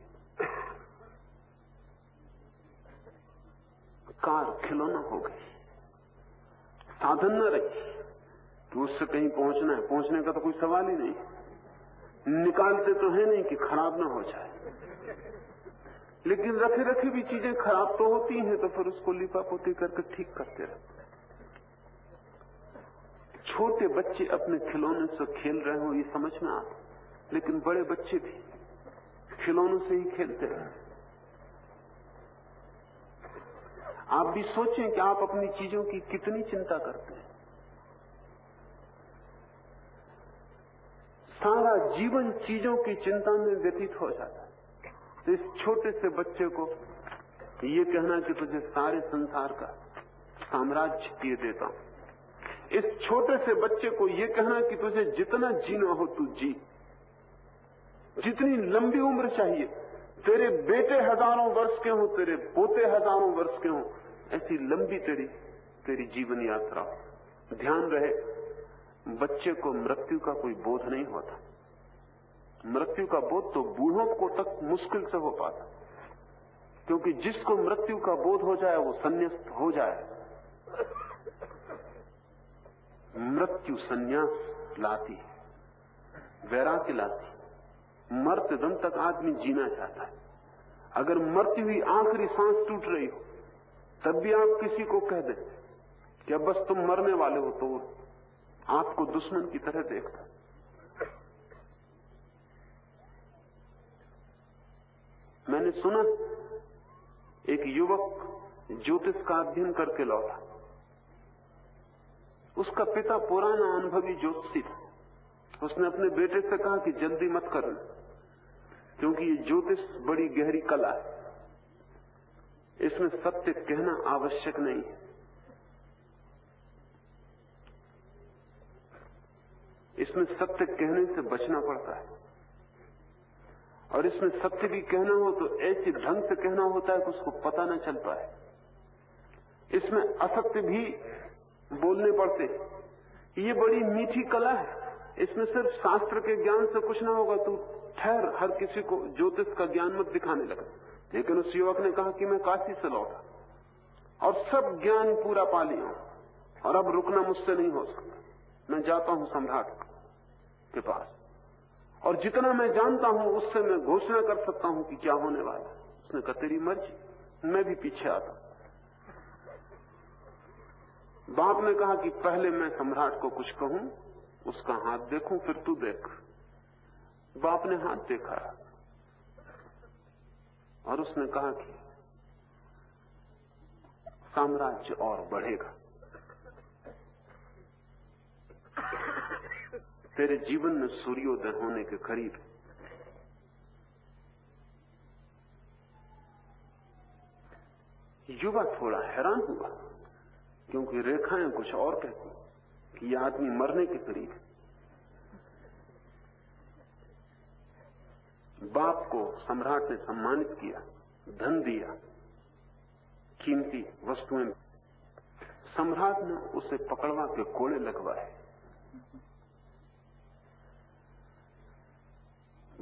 कार खिलौना हो गई। साधन न रही। कि उससे कहीं पहुँचना है। पहुँचने का तो कोई सवाल ही नहीं। निकालते तो है नहीं कि खराब ना हो जाए। लेकिन रखे रखी भी चीज़ें खराब तो होती हैं तो फिर उसको लिपा पोती करके ठीक करते रहते छोटे बच्चे अपने खिलौने से खेल रहे हो, ये समझ में आता लेकिन बड़े बच्चे भी खिलौनों से ही खेलते रहे। आप भी सोचें कि आप अपनी चीज़ों की कितनी चिंता करते हैं। सारा जीवन चीज़ों की चिंता में व्यतीत हो जाता तो इस छोटे से बच्चे को ये कहना कि तुझे सारे संसार का साम्राज्य दिए देता हूँ। इस छोटे से बच्चे को ये कहना कि तुझे जितना जीना हो तू जी। जितनी लंबी उम्र चाहिए। तेरे बेटे हज़ारों वर्ष के हों, तेरे पोते हज़ारों वर्ष के हों, ऐसी लंबी तेरी तेरी जीवन यात्रा। हो ध्यान रहे, बच्चे को मृत्यु का कोई बोध नहीं होता। मृत्यु का बोध तो बूढ़ों को तक मुश्किल से हो पाता। क्योंकि जिसको मृत्यु का बोध हो जाए, वो संन्यास्त हो जाए। मृत्यु संन्यास लाती है, वैराग्य लाती मरते दम तक आदमी जीना चाहता है। अगर मरती हुई आखिरी सांस टूट रही हो, तब भी आप किसी को कह दें कि अब बस तुम मरने वाले हो तो आपको दुश्मन की तरह देखता मैंने सुना, एक युवक ज्योतिष का अध्ययन करके लौटा। उसका पिता पुराना अनुभवी ज्योतिषी था। उसने अपने बेटे से कहा कि जल्दी मत करना, क्योंकि ये ज्योतिष बड़ी गहरी कला है। इसमें सत्य कहना आवश्यक नहीं है। इसमें सत्य कहने से बचना पड़ता है। और इसमें सत्य भी कहना हो तो ऐसे ढंग से कहना होता है कि उसको पता न चल पाए। इसमें असत्य भी बोलने पड़ते ये बड़ी मीठी कला है। इसमें सिर्फ़ शास्त्र के ज्ञान से कुछ ना होगा तू ठहर, हर किसी को ज्योतिष का ज्ञान मत दिखाने लगा। लेकिन उस युवक ने कहा कि मैं काशी से लौटा और सब ज्ञान पूरा पा लिया और अब रुकना मुझसे नहीं हो सकता। मैं जाता हूँ सम्राट के पास। और जितना मैं जानता हूँ, उससे मैं घोषणा कर सकता हूँ कि क्या होने वाला है। उसने कहा, तेरी मर्ज़ी, मैं भी पीछे आता बाप ने कहा कि पहले मैं सम्राट को कुछ कहूँ, उसका हाथ देखूँ, फिर तू देख। बाप ने हाथ देखा और उसने कहा कि साम्राज्य और बढ़ेगा। तेरे जीवन में सूर्योदय होने के करीब। युवा थोड़ा हैरान हुआ, क्योंकि रेखाएँ कुछ और कहती कि यह आदमी मरने के करीब बाप को सम्राट ने सम्मानित किया, धन दिया, कीमती वस्तुएँ सम्राट ने उसे पकड़वा के कोड़े लगवाए।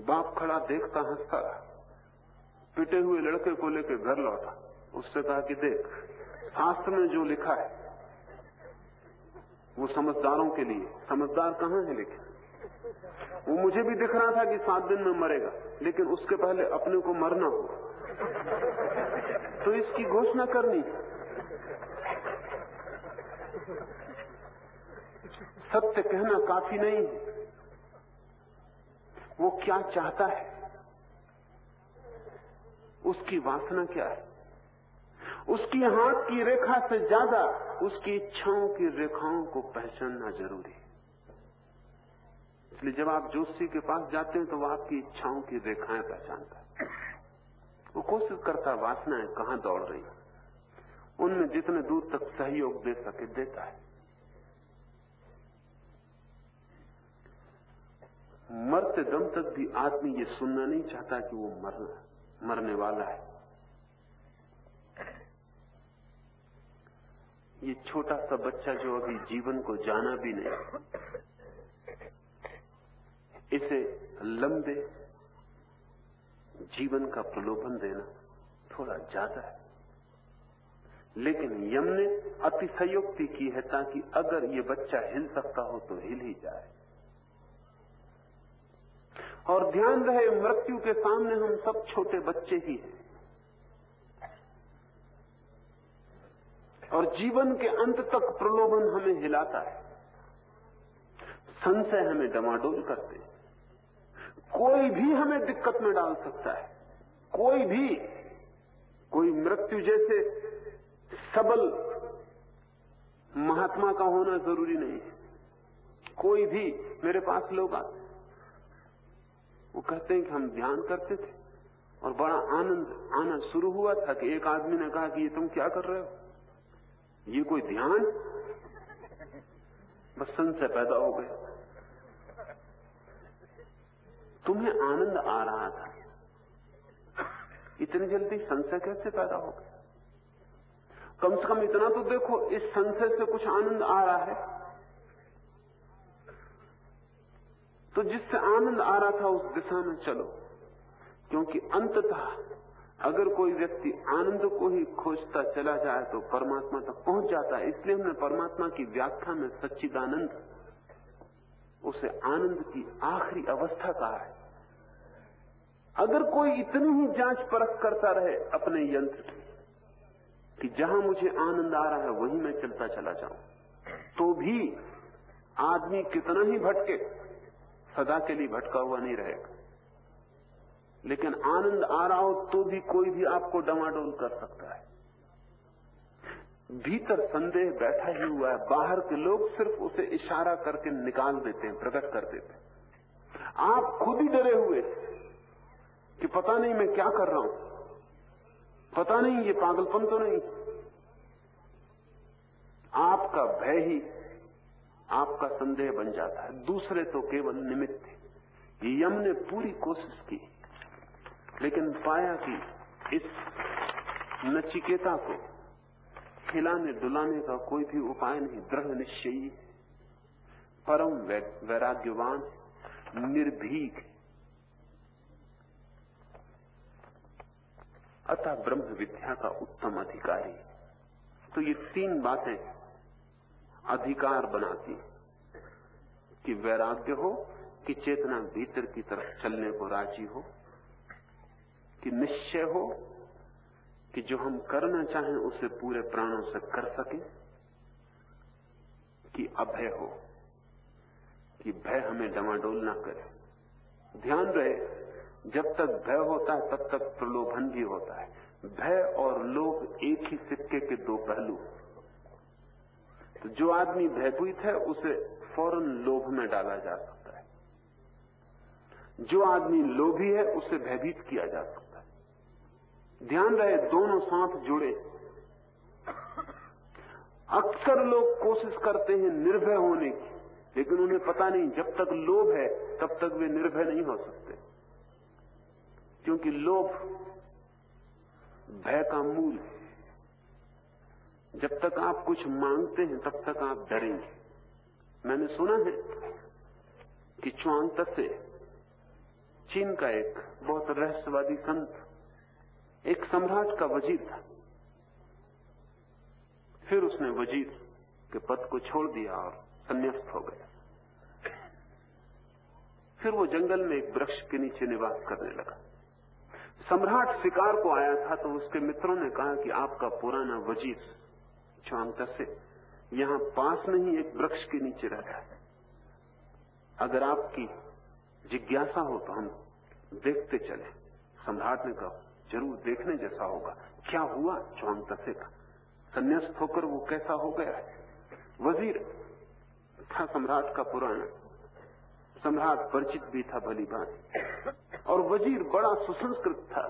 बाप खड़ा देखता हंसता पिटे हुए लड़के को लेकर घर लौटा। उससे कहा कि देख, शास्त्र में जो लिखा है, वो समझदारों के लिए। समझदार कहाँ है लिखे वो मुझे भी दिख रहा था कि सात दिन में मरेगा, लेकिन उसके पहले अपने को मरना हो तो इसकी घोषणा करनी सत्य कहना काफ़ी नहीं है। वो क्या चाहता है? उसकी वासना क्या है? उसकी हाथ की रेखा से ज़्यादा उसकी इच्छाओं की रेखाओं को पहचानना ज़रूरी है। इसलिए जब आप जोशी के पास जाते हैं तो वह आपकी इच्छाओं की रेखाएँ पहचानता है। वो कोशिश करता वासनाएँ कहाँ दौड़ रही उनमें जितने दूर तक सहयोग दे सके, देता है। मरते दम तक भी आदमी ये सुनना नहीं चाहता कि वो मरना मरने वाला है। ये छोटा सा बच्चा जो अभी जीवन को जाना भी नहीं, इसे लंबे जीवन का प्रलोभन देना थोड़ा ज़्यादा है। लेकिन यम ने अतिशयोक्ति की है ताकि अगर ये बच्चा हिल सकता हो तो हिल ही जाए। और ध्यान रहे, मृत्यु के सामने हम सब छोटे बच्चे ही हैं। और जीवन के अंत तक प्रलोभन हमें हिलाता है। संशय हमें डमाडोल करते हैं। कोई भी हमें दिक्कत में डाल सकता है। कोई भी, कोई मृत्यु जैसे सबल महात्मा का होना ज़रूरी नहीं है। कोई भी, मेरे पास लोग आते वो कहते हैं कि हम ध्यान करते थे और बड़ा आनंद आना शुरू हुआ था कि एक आदमी ने कहा कि ये तुम क्या कर रहे हो? ये कोई ध्यान? बस संशय पैदा हो गया तुम्हें आनंद आ रहा था। इतनी जल्दी संशय कैसे पैदा हो गया कम से कम इतना तो देखो, इस संशय से कुछ आनंद आ रहा है। तो जिससे आनंद आ रहा था उस दिशा में चलो। क्योंकि अंततः अगर कोई व्यक्ति आनंद को ही खोजता चला जाए तो परमात्मा तक पहुँच जाता है। इसलिए हमने परमात्मा की व्याख्या में सच्चिदानंद, उसे आनंद की आखिरी अवस्था कहा है। अगर कोई इतनी ही जाँच परख करता रहे अपने यंत्र की जहाँ मुझे आनंद आ रहा है वहीं मैं चलता चला जाऊँ तो भी आदमी कितना ही भटके सदा के लिए भटका हुआ नहीं रहेगा। लेकिन आनंद आ रहा हो तो भी कोई भी आपको डमाडोल कर सकता है। भीतर संदेह बैठा ही हुआ है। बाहर के लोग सिर्फ़ उसे इशारा करके निकाल देते हैं, प्रकट कर देते हैं। आप खुद ही डरे हुए कि पता नहीं मैं क्या कर रहा हूँ। पता नहीं ये पागलपन तो नहीं। आपका भय ही आपका संदेह बन जाता है। दूसरे तो केवल निमित्त थे यम ने पूरी कोशिश की, लेकिन पाया कि इस नचिकेता को खिलाने डुलाने का कोई भी उपाय नहीं, दृढ़ निश्चयी परम वैराग्यवान निर्भीक अतः ब्रह्म विद्या का उत्तम अधिकारी तो ये तीन बातें अधिकार बनाती कि वैराग्य हो, कि चेतना भीतर की तरफ़ चलने को राज़ी हो, कि निश्चय हो कि जो हम करना चाहें उसे पूरे प्राणों से कर सके, कि अभय हो, कि भय हमें डमाडोल ना करे। ध्यान रहे, जब तक भय होता है, तब तक प्रलोभन भी होता है। भय और लोभ एक ही सिक्के के दो पहलू। तो जो आदमी भयभीत है, उसे फ़ौरन लोभ में डाला जा सकता है। जो आदमी लोभी है, उसे भयभीत किया जा सकता है। ध्यान रहे, दोनों साथ जुड़े। अक्सर लोग कोशिश करते हैं निर्भय होने की, लेकिन उन्हें पता नहीं, जब तक लोभ है, तब तक वे निर्भय नहीं हो सकते। क्योंकि लोभ भय का मूल है। जब तक आप कुछ मांगते हैं, तब तक आप डरेंगे। मैंने सुना है कि च्वांग से चीन का एक बहुत रहस्यवादी संत, एक सम्राट का वज़ीर था। फिर उसने वज़ीर के पद को छोड़ दिया और संन्यास्त हो गया। फिर वो जंगल में एक वृक्ष के नीचे निवास करने लगा। सम्राट शिकार को आया था तो उसके मित्रों ने कहा कि आपका पुराना वज़ीर चौंतर से। यहाँ पास में ही एक वृक्ष के नीचे रहता है। अगर आपकी जिज्ञासा हो तो हम देखते चले। सम्राट ने कहा, ज़रूर देखने जैसा होगा। क्या हुआ चौंतसे का? संन्यास्त होकर वो कैसा हो गया? है वज़ीर था सम्राट का पुराना। सम्राट परिचित भी था भली बात और वज़ीर बड़ा सुसंस्कृत था।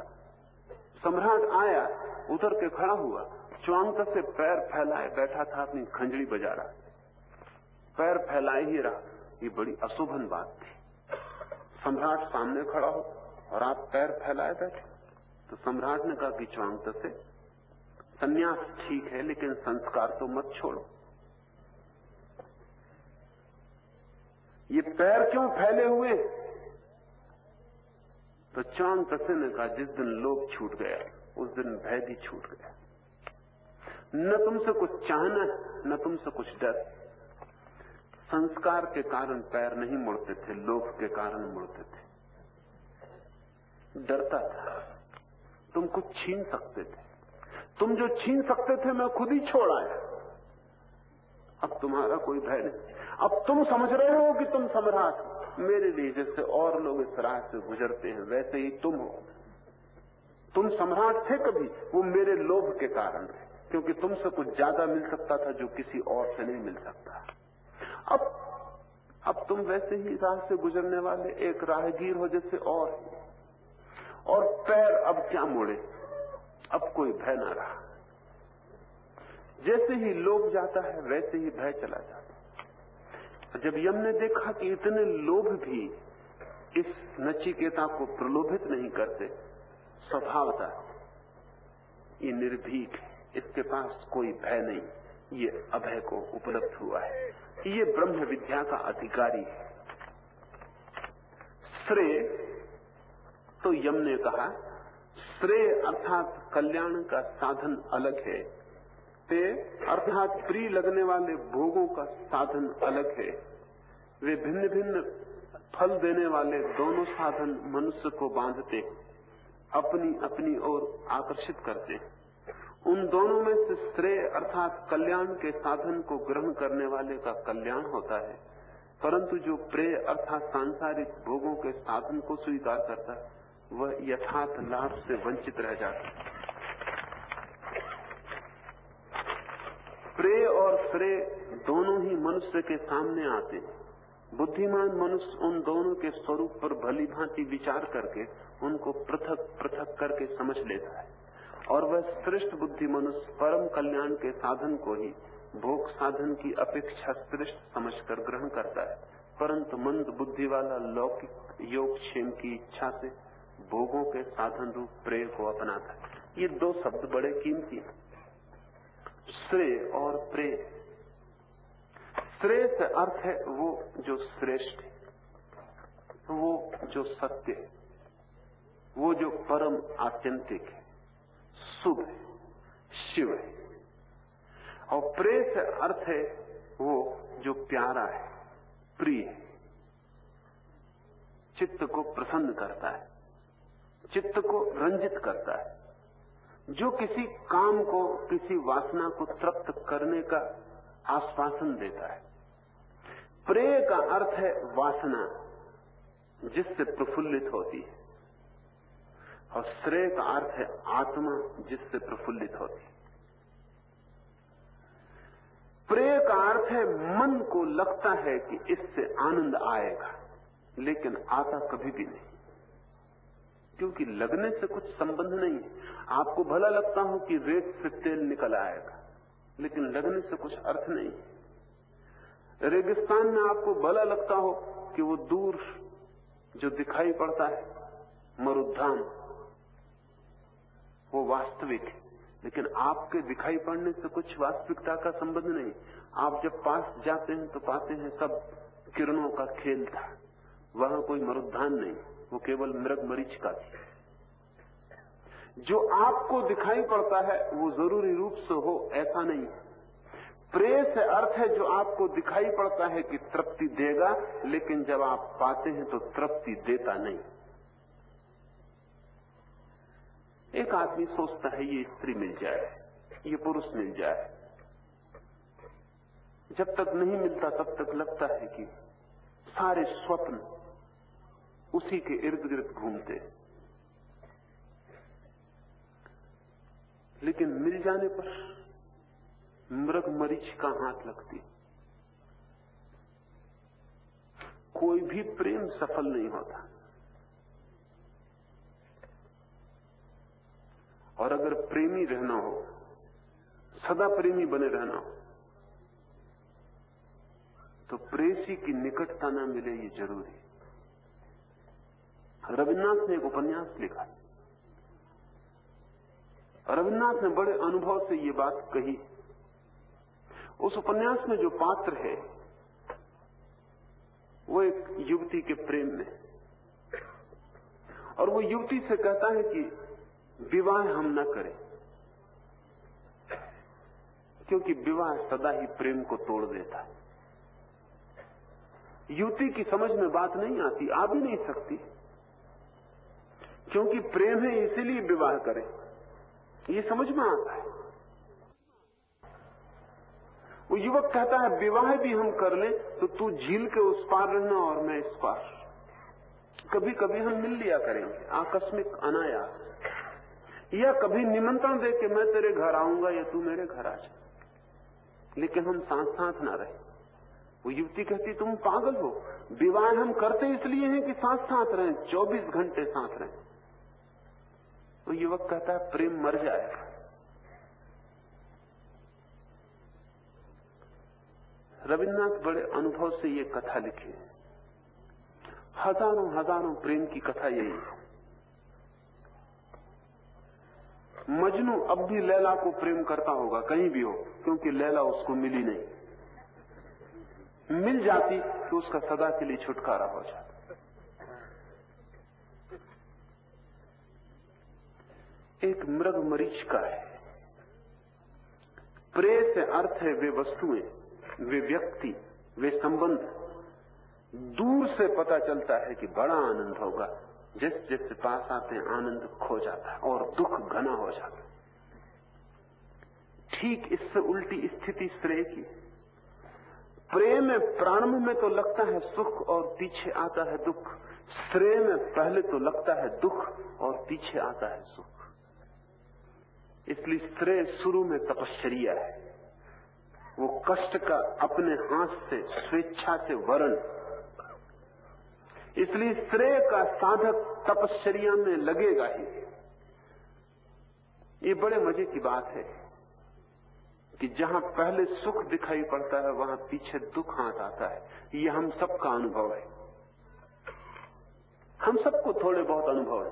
सम्राट आया उतर के खड़ा हुआ। च्वांग से पैर फैलाए, बैठा था अपनी खंजड़ी बजा रहा। पैर फैलाए ही रहा। ये बड़ी अशुभन बात थी। सम्राट सामने खड़ा हो और आप पैर फैलाए बैठे। तो सम्राट ने कहा कि च्वांग से संन्यास ठीक है, लेकिन संस्कार तो मत छोड़ो। ये पैर क्यों फैले हुए? तो चाँद तसे ने कहा, जिस दिन लोभ छूट गया, उस दिन भय भी छूट गया। न तुमसे कुछ चाहना, न तुमसे कुछ डर। संस्कार के कारण पैर नहीं मुड़ते थे, लोभ के कारण मुड़ते थे। डरता था। तुम कुछ छीन सकते थे। तुम जो छीन सकते थे, मैं खुद ही छोड़ आया। अब तुम्हारा कोई भय नहीं। अब तुम समझ रहे हो कि तुम सम्राट मेरे लिए जैसे और लोग इस राह से गुजरते हैं, वैसे ही तुम हो। तुम सम्राट थे कभी, वो मेरे लोभ के कारण है क्योंकि तुमसे कुछ ज़्यादा मिल सकता था जो किसी और से नहीं मिल सकता। अब अब तुम वैसे ही राह से गुजरने वाले एक राहगीर हो जैसे और और पैर अब क्या मोड़े? अब कोई भय ना रहा। जैसे ही लोभ जाता है, वैसे ही भय चला जाता है। जब यम ने देखा कि इतने लोभ भी इस नचिकेता को प्रलोभित नहीं करते, स्वभावता ये निर्भीक इसके पास कोई भय नहीं। ये अभय को उपलब्ध हुआ है। ये ब्रह्म विद्या का अधिकारी है। श्रेय तो यम ने कहा, श्रेय अर्थात कल्याण का साधन अलग है। ते अर्थात प्रिय लगने वाले भोगों का साधन अलग है। वे भिन्न भिन्न फल देने वाले दोनों साधन मनुष्य को बांधते अपनी अपनी ओर आकर्षित करते। उन दोनों में से श्रेय अर्थात कल्याण के साधन को ग्रहण करने वाले का कल्याण होता है। परंतु जो प्रेय अर्थात सांसारिक भोगों के साधन को स्वीकार करता है, वह यथार्थ लाभ से वंचित रह जाता है। प्रेय और श्रेय दोनों ही मनुष्य के सामने आते हैं। बुद्धिमान मनुष्य उन दोनों के स्वरूप पर भली भांति विचार करके उनको पृथक पृथक करके समझ लेता है। और वह श्रेष्ठ बुद्धि मनुष्य परम कल्याण के साधन को ही भोग साधन की अपेक्षा श्रेष्ठ समझकर ग्रहण करता है। परंतु मंद बुद्धि वाला लौकिक योग क्षेम की इच्छा से भोगों के साधन रूप प्रेय को अपनाता है। ये दो शब्द बड़े कीमती हैं। श्रेय और प्रेय। श्रेय से अर्थ है वो जो श्रेष्ठ वो जो सत्य वो जो परम आत्यंतिक है। शुभ है, शिव है। और प्रेय से अर्थ है वो जो प्यारा है, प्रिय है। चित्त को प्रसन्न करता है, चित्त को रंजित करता है। जो किसी काम को, किसी वासना को तृप्त करने का आश्वासन देता है। प्रेय का अर्थ है वासना, जिससे प्रफुल्लित होती है। और श्रेय का अर्थ है आत्मा जिससे प्रफुल्लित होती प्रेय का अर्थ है मन को लगता है कि इससे आनंद आएगा, लेकिन आता कभी भी नहीं। क्योंकि लगने से कुछ संबंध नहीं है। आपको भला लगता हो कि रेत से तेल निकल आएगा, लेकिन लगने से कुछ अर्थ नहीं है। रेगिस्तान में आपको भला लगता हो कि वो दूर जो दिखाई पड़ता है मरुद्धान वो वास्तविक है। लेकिन आपके दिखाई पड़ने से कुछ वास्तविकता का संबंध नहीं। आप जब पास जाते हैं तो पाते हैं सब किरणों का खेल था। वहाँ कोई मरुद्धान नहीं, वो केवल मृग मरीच का थी। जो आपको दिखाई पड़ता है, वो ज़रूरी रूप से हो, ऐसा नहीं। प्रेय से अर्थ है जो आपको दिखाई पड़ता है कि तृप्ति देगा, लेकिन जब आप पाते हैं तो तृप्ति देता नहीं। एक आदमी सोचता है, ये स्त्री मिल जाए, ये पुरुष मिल जाए। जब तक नहीं मिलता, तब तक लगता है कि सारे स्वप्न उसी के इर्द गिर्द घूमते। लेकिन मिल जाने पर मृग मरीच का हाथ लगती। कोई भी प्रेम सफल नहीं होता। और अगर प्रेमी रहना हो, सदा प्रेमी बने रहना हो तो प्रेसी की निकटता न मिले ये ज़रूरी। रविन्द्रनाथ ने एक उपन्यास लिखा। रविन्द्रनाथ ने बड़े अनुभव से ये बात कही। उस उपन्यास में जो पात्र है, वो एक युवती के प्रेम में। और वो युवती से कहता है कि विवाह हम न करें। क्योंकि विवाह सदा ही प्रेम को तोड़ देता है। युवती की समझ में बात नहीं आती, आ भी नहीं सकती। क्योंकि प्रेम है, इसीलिए विवाह करें। ये समझ में आता है। वो युवक कहता है, विवाह भी हम कर लें तो तू झील के उस पार रहना और मैं इस पार। कभी कभी हम मिल लिया करेंगे, आकस्मिक, अनायास। या कभी निमंत्रण दे के मैं तेरे घर आऊँगा या तू मेरे घर आ जा। लेकिन हम साथ साथ ना रहे। वो युवती कहती, तुम पागल हो। विवाह हम करते इसलिए हैं कि साथ साथ रहें 24 घंटे साथ रहें। वो युवक कहता है, प्रेम मर जाएगा रविन्द्रनाथ बड़े अनुभव से ये कथा लिखी। हज़ारों हज़ारों प्रेम की कथा यही है। मजनू अब भी लैला को प्रेम करता होगा, कहीं भी हो, क्योंकि लैला उसको मिली नहीं। मिल जाती तो उसका सदा के लिए छुटकारा हो जाता। एक मृग मरीच का है। प्रे से अर्थ है वे वस्तुएँ, वे व्यक्ति, वे संबंध। दूर से पता चलता है कि बड़ा आनंद होगा। जिस जिस पास आते आनंद खो जाता है और दुख घना हो जाता है। ठीक इससे उल्टी स्थिति श्रेय की। प्रेम में, प्रारंभ में तो लगता है सुख और पीछे आता है दुख। श्रेय में पहले तो लगता है दुख और पीछे आता है सुख। इसलिए श्रेय शुरू में तपश्चर्या है। वो कष्ट का अपने हाथ से, स्वेच्छा से वर्ण इसलिए श्रेय का साधक तपश्चर्या में लगेगा ही। ये बड़े मज़े की बात है कि जहाँ पहले सुख दिखाई पड़ता है, वहाँ पीछे दुख हाथ आता है। ये हम सबका अनुभव है। हम सबको थोड़े बहुत अनुभव है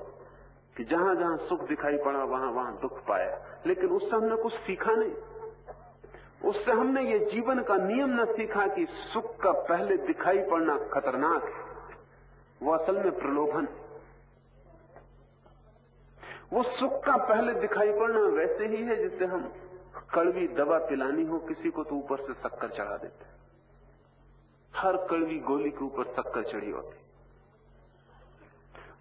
कि जहाँ जहाँ सुख दिखाई पड़ा, वहाँ वहाँ दुख पाया। लेकिन उससे हमने कुछ सीखा नहीं। उससे हमने ये जीवन का नियम न सीखा कि सुख का पहले दिखाई पड़ना खतरनाक है। वो असल में प्रलोभन वो सुख का पहले दिखाई पड़ना वैसे ही है जिससे हम कड़वी दवा पिलानी हो, किसी को तो ऊपर से शक्कर चढ़ा देते हर कड़वी गोली के ऊपर शक्कर चढ़ी होती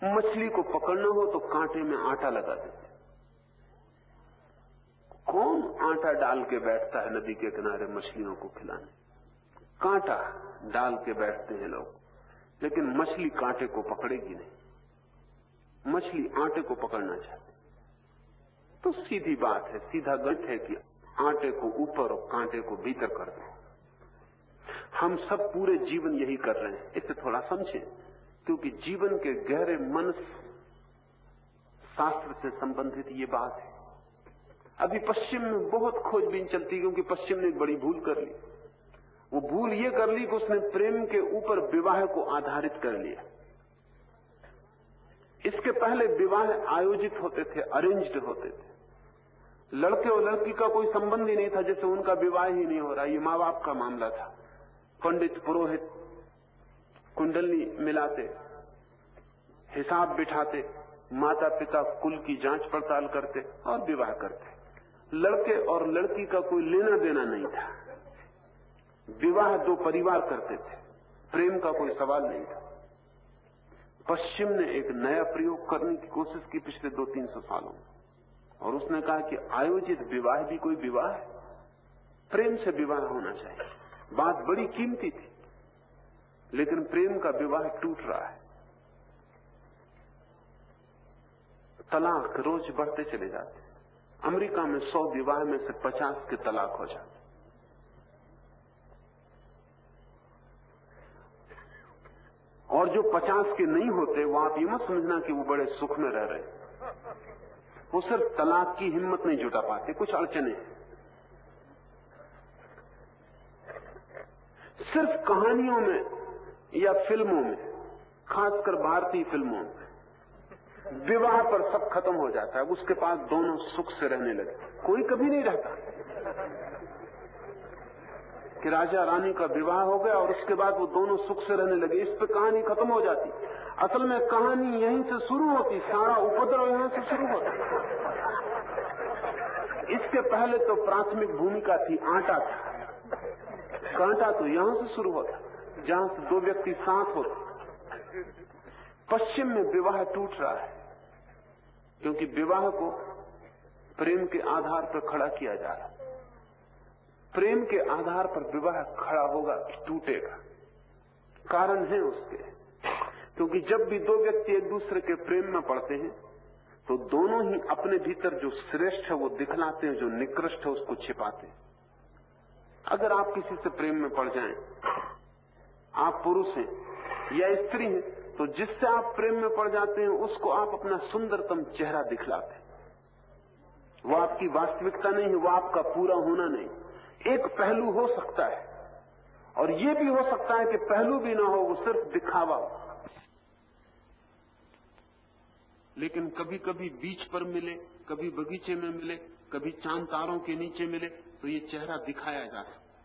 मछली को पकड़ना हो तो कांटे में आटा लगा देते कौन आटा डाल के बैठता है नदी के किनारे मछलियों को खिलाने? कांटा डाल के बैठते हैं लोग। लेकिन मछली कांटे को पकड़ेगी नहीं। मछली आटे को पकड़ना चाहती तो सीधी बात है, सीधा गलत है कि आटे को ऊपर और कांटे को भीतर कर दो। हम सब पूरे जीवन यही कर रहे हैं। इसे थोड़ा समझें, क्योंकि जीवन के गहरे मन शास्त्र से संबंधित ये बात है। अभी पश्चिम में बहुत खोजबीन चलती क्योंकि पश्चिम ने बड़ी भूल कर ली। वो भूल ये कर ली कि उसने प्रेम के ऊपर विवाह को आधारित कर लिया। इसके पहले विवाह आयोजित होते थे अरेंज्ड होते थे। लड़के और लड़की का कोई संबंध ही नहीं था, जैसे उनका विवाह ही नहीं हो रहा। ये माँ बाप का मामला था। पंडित, पुरोहित, कुंडली मिलाते, हिसाब बिठाते माता पिता कुल की जाँच पड़ताल करते और विवाह करते। लड़के और लड़की का कोई लेना देना नहीं था। विवाह दो परिवार करते थे। प्रेम का कोई सवाल नहीं था। पश्चिम ने एक नया प्रयोग करने की कोशिश की पिछले दो तीन सौ सालों में। और उसने कहा कि आयोजित विवाह भी कोई विवाह है। प्रेम से विवाह होना चाहिए। बात बड़ी कीमती थी। लेकिन प्रेम का विवाह टूट रहा है। तलाक रोज बढ़ते चले जाते अमेरिका में सौ विवाह में से पचास के तलाक हो जाते और जो पचास के नहीं होते, वो आप ये मत समझना कि वो बड़े सुख में रह रहे वो सिर्फ़ तलाक की हिम्मत नहीं जुटा पाते, कुछ अड़चने। सिर्फ़ कहानियों में या फ़िल्मों में, खासकर भारतीय फ़िल्मों में, विवाह पर सब खत्म हो जाता है उसके पास दोनों सुख से रहने लगे। कोई कभी नहीं रहता। कि राजा रानी का विवाह हो गया और उसके बाद वो दोनों सुख से रहने लगे। इस पे कहानी खत्म हो जाती। असल में कहानी यहीं से शुरू होती। सारा उपद्रव यहाँ से शुरू होता। इसके पहले तो प्राथमिक भूमिका थी आटा था। कांटा तो यहाँ से शुरू होता, जहाँ से दो व्यक्ति साथ होते। पश्चिम में विवाह टूट रहा है, क्योंकि विवाह को प्रेम के आधार पर खड़ा किया जा रहा है। प्रेम के आधार पर विवाह खड़ा होगा टूटेगा। कारण है उसके। क्योंकि जब भी दो व्यक्ति एक दूसरे के प्रेम में पड़ते हैं तो दोनों ही अपने भीतर जो श्रेष्ठ है वो दिखलाते हैं जो निकृष्ट है उसको छिपाते हैं। अगर आप किसी से प्रेम में पड़ जाएँ, आप पुरुष हैं या स्त्री हैं तो जिससे आप प्रेम में पड़ जाते हैं उसको आप अपना सुंदरतम चेहरा दिखलाते हैं। वो आपकी वास्तविकता नहीं है वो आपका पूरा होना नहीं। एक पहलू हो सकता है। और ये भी हो सकता है कि पहलू भी ना हो, वो सिर्फ़ दिखावा हो। लेकिन कभी कभी बीच पर मिले, कभी बगीचे में मिले, कभी चाँद तारों के नीचे मिले तो ये चेहरा दिखाया जा सकता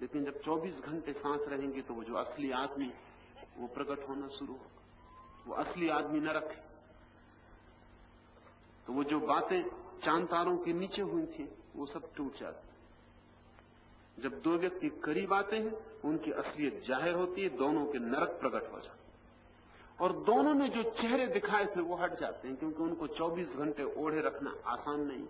लेकिन जब 24 घंटे सांस रहेंगे तो वो जो असली आदमी वो प्रकट होना शुरू होगा वो असली आदमी न रखे। तो वो जो बातें चाँद तारों के नीचे हुई थी, वो सब टूट जाती जब दो व्यक्ति करीब आते हैं, उनकी असलियत ज़ाहिर होती है, दोनों के नरक प्रकट हो जाते और दोनों ने जो चेहरे दिखाए थे वो हट जाते हैं, क्योंकि उनको 24 घंटे ओढ़े रखना आसान नहीं।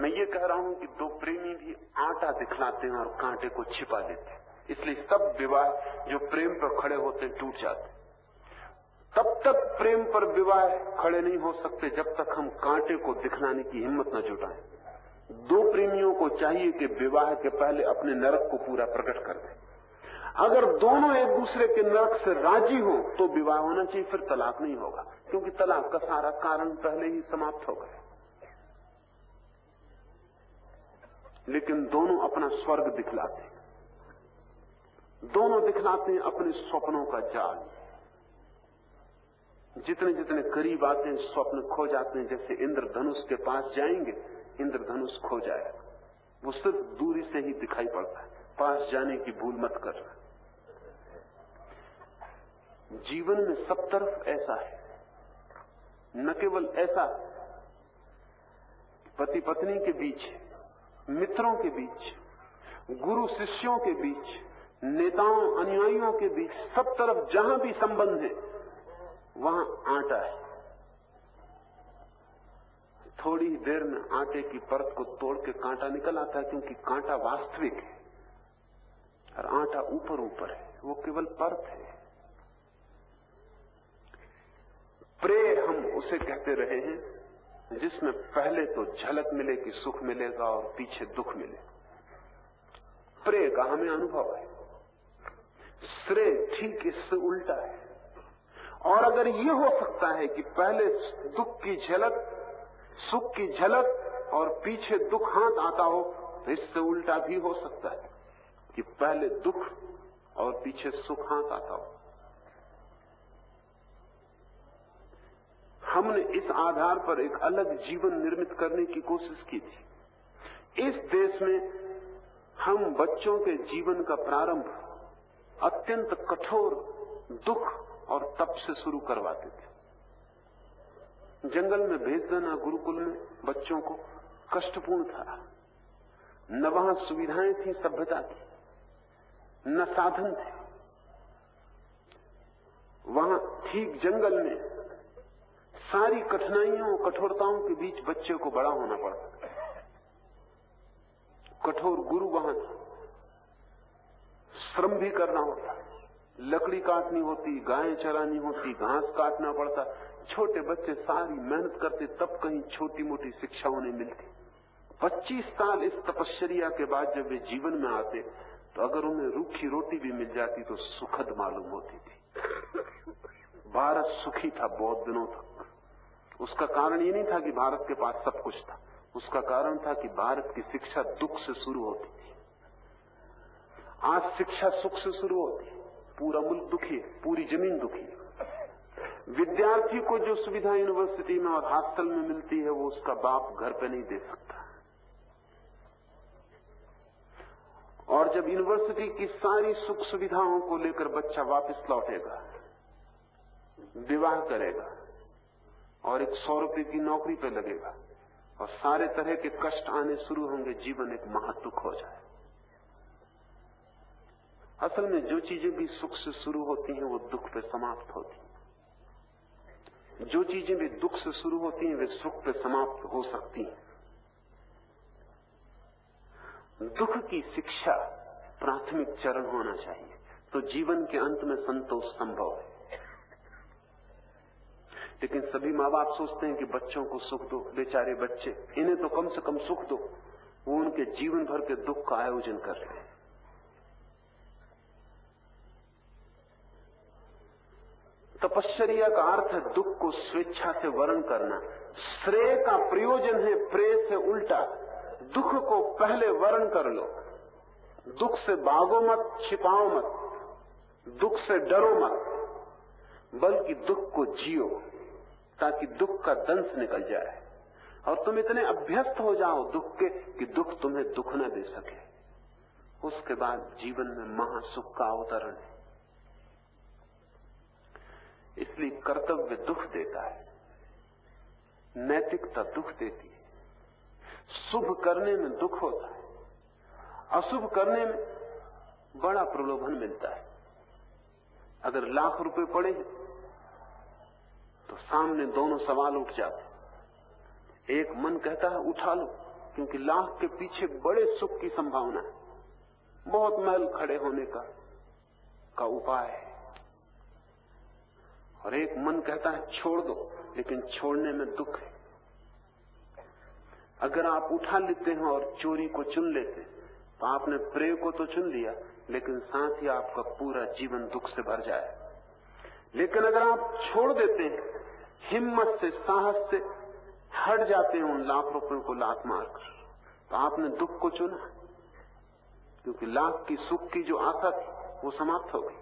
मैं ये कह रहा हूँ कि दो प्रेमी भी आटा दिखलाते हैं और कांटे को छिपा देते हैं। इसलिए सब विवाह जो प्रेम पर खड़े होते टूट जाते तब तक प्रेम पर विवाह खड़े नहीं हो सकते जब तक हम कांटे को दिखलाने की हिम्मत न जुटाएँ। दो प्रेमियों को चाहिए कि विवाह के पहले अपने नरक को पूरा प्रकट कर दें। अगर दोनों एक दूसरे के नरक से राज़ी हो तो विवाह होना चाहिए, फिर तलाक नहीं होगा, क्योंकि तलाक का सारा कारण पहले ही समाप्त हो गया। लेकिन दोनों अपना स्वर्ग दिखलाते दोनों दिखलाते हैं अपने स्वप्नों का जाल। जितने जितने करीब आते हैं, स्वप्न खो जाते हैं, जैसे इंद्रधनुष के पास जाएँगे इंद्रधनुष खो जाएगा वो सिर्फ़ दूरी से ही दिखाई पड़ता है। पास जाने की भूल मत कर। जीवन में सब तरफ़ ऐसा है। न केवल ऐसा पति पत्नी के बीच, मित्रों के बीच, गुरु शिष्यों के बीच, नेताओं, अनुयायियों के बीच, सब तरफ़ जहाँ भी संबंध है, वहाँ आटा है। थोड़ी देर में आटे की परत को तोड़ के कांटा निकल आता है क्योंकि कांटा वास्तविक है और आटा ऊपर ऊपर है, वो केवल परत है। प्रे हम उसे कहते रहे हैं, जिसमें पहले तो झलक मिले कि सुख मिलेगा और पीछे दुख मिले। प्रे का हमें अनुभव है। श्रेय ठीक इससे उल्टा है। और अगर ये हो सकता है कि पहले दुख की झलक सुख की झलक और पीछे दुख हाथ आता हो तो इससे उल्टा भी हो सकता है कि पहले दुख और पीछे सुख हाथ आता हो। हमने इस आधार पर एक अलग जीवन निर्मित करने की कोशिश की थी। इस देश में हम बच्चों के जीवन का प्रारंभ अत्यंत कठोर दुख और तप से शुरू करवाते थे। जंगल में भेज देना गुरुकुल में बच्चों को। कष्टपूर्ण था। न वहाँ सुविधाएँ थी, सभ्यता की न साधन थे। वहाँ ठीक जंगल में सारी कठिनाइयों कठोरताओं के बीच बच्चे को बड़ा होना पड़ता कठोर गुरु वहाँ था। श्रम भी करना होता। लकड़ी काटनी होती, गायें चरानी होती, घास काटना पड़ता। छोटे बच्चे सारी मेहनत करते, तब कहीं छोटी मोटी शिक्षा उन्हें मिलती। 25 साल इस तपश्चर्या के बाद जब वे जीवन में आते तो अगर उन्हें रूखी रोटी भी मिल जाती तो सुखद मालूम होती थी। भारत सुखी था, बहुत दिनों तक। उसका कारण ये नहीं था कि भारत के पास सब कुछ था। उसका कारण था कि भारत की शिक्षा दुख से शुरू होती थी। आज शिक्षा सुख से शुरू होती है। पूरा मुल्क दुखी है, पूरी ज़मीन दुखी है। विद्यार्थी को जो सुविधा यूनिवर्सिटी में और हॉस्टल में मिलती है, वो उसका बाप घर पे नहीं दे सकता। और जब यूनिवर्सिटी की सारी सुख सुविधाओं को लेकर बच्चा वापस लौटेगा, विवाह करेगा, और एक सौ रुपए की नौकरी पे लगेगा, और सारे तरह के कष्ट आने शुरू होंगे, जीवन एक महादुख हो जाए। असल में जो चीज़ें भी सुख से शुरू होती हैं, वो दुख पे समाप्त होती जो चीज़ें भी दुख से शुरू होती हैं, वे सुख पे समाप्त हो सकती हैं। दुख की शिक्षा प्राथमिक चरण होना चाहिए तो जीवन के अंत में संतोष संभव है। लेकिन सभी माँ बाप सोचते हैं कि बच्चों को सुख दो, बेचारे बच्चे, इन्हें तो कम से कम सुख दो, वो उनके जीवन भर के दुख का आयोजन कर रहे हैं। तपश्चर्या का अर्थ है दुख को स्वेच्छा से वर्ण करना। श्रेय का प्रयोजन है प्रेय से उल्टा। दुख को पहले वर्ण कर लो। दुख से भागो मत, छिपाओ मत। दुख से डरो मत। बल्कि दुख को जियो, ताकि दुख का दंश निकल जाए। और तुम इतने अभ्यस्त हो जाओ दुख के कि दुख तुम्हें दुख न दे सके। उसके बाद जीवन में महासुख का अवतरण है। इसलिए कर्तव्य दुख देता है। नैतिकता दुख देती है। शुभ करने में दुख होता है। अशुभ करने में बड़ा प्रलोभन मिलता है। अगर लाख रुपए पड़े तो सामने दोनों सवाल उठ जाते एक मन कहता है, उठा लो, क्योंकि लाख के पीछे बड़े सुख की संभावना है। बहुत महल खड़े होने का का उपाय है। और एक मन कहता है, छोड़ दो, लेकिन छोड़ने में दुख है। अगर आप उठा लेते हैं और चोरी को चुन लेते हैं तो आपने प्रेम को तो चुन लिया, लेकिन साथ ही आपका पूरा जीवन दुख से भर जाए। लेकिन अगर आप छोड़ देते हैं, हिम्मत से, साहस से हट जाते हैं उन लाख रुपए को लात मारकर तो आपने दुख को चुना, क्योंकि लाख की सुख की जो आशा थी, वो समाप्त हो गई।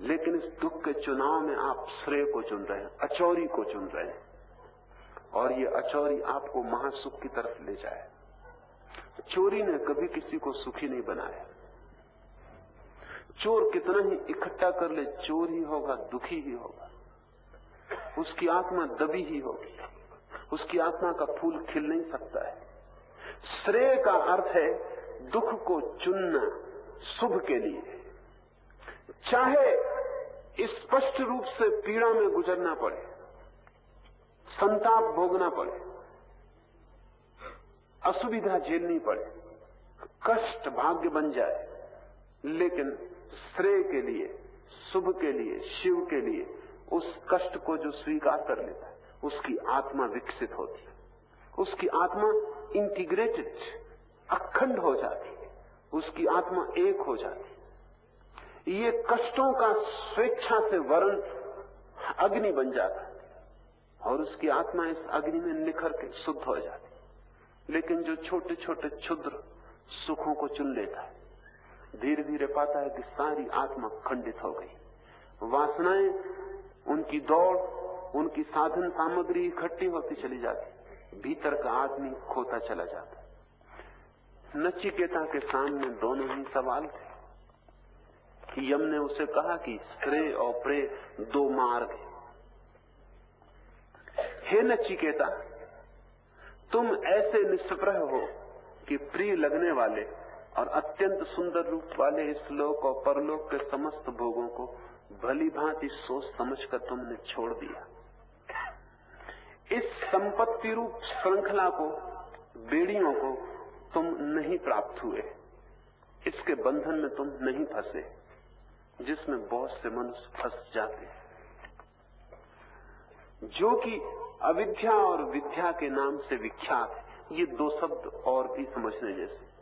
लेकिन इस दुख के चुनाव में आप श्रेय को चुन रहे हैं, अचौरी को चुन रहे हैं। और ये अचौरी आपको महासुख की तरफ़ ले जाए। चोरी ने कभी किसी को सुखी नहीं बनाया। चोर कितना ही इकट्ठा कर ले, चोर ही होगा, दुखी ही होगा। उसकी आत्मा दबी ही होगी। उसकी आत्मा का फूल खिल नहीं सकता है। श्रेय का अर्थ है दुख को चुनना शुभ के लिए। चाहे स्पष्ट रूप से पीड़ा में गुजरना पड़े, संताप भोगना पड़े, असुविधा झेलनी पड़े, कष्ट भाग्य बन जाए, लेकिन श्रेय के लिए, शुभ के लिए, शिव के लिए, उस कष्ट को जो स्वीकार कर लेता है, उसकी आत्मा विकसित होती है। उसकी आत्मा इंटीग्रेटेड अखंड हो जाती है। उसकी आत्मा एक हो जाती है। ये कष्टों का स्वेच्छा से वर्ण अग्नि बन जाता और उसकी आत्मा इस अग्नि में निखर के शुद्ध हो जाती लेकिन जो छोटे छोटे क्षुद्र सुखों को चुन लेता है धीरे धीरे पाता है कि सारी आत्मा खंडित हो गई। वासनाएँ, उनकी दौड़, उनकी साधन सामग्री इकट्ठी होती चली जाती भीतर का आदमी खोता चला जाता नचिकेता के सामने दोनों ही सवाल थे। यम ने उसे कहा कि श्रेय और प्रे दो मार्ग है नचिकेता, तुम ऐसे निष्प्रह हो कि प्रिय लगने वाले और अत्यंत सुंदर रूप वाले इस लोक और परलोक के समस्त भोगों को भली भांति सोच समझकर तुमने छोड़ दिया। इस संपत्ति रूप श्रृंखला को, बेड़ियों को तुम नहीं प्राप्त हुए। इसके बंधन में तुम नहीं फंसे। जिसमें बहुत से मनुष्य फंस जाते हैं। जो कि अविद्या और विद्या के नाम से विख्यात है, ये दो शब्द और भी समझने जैसे।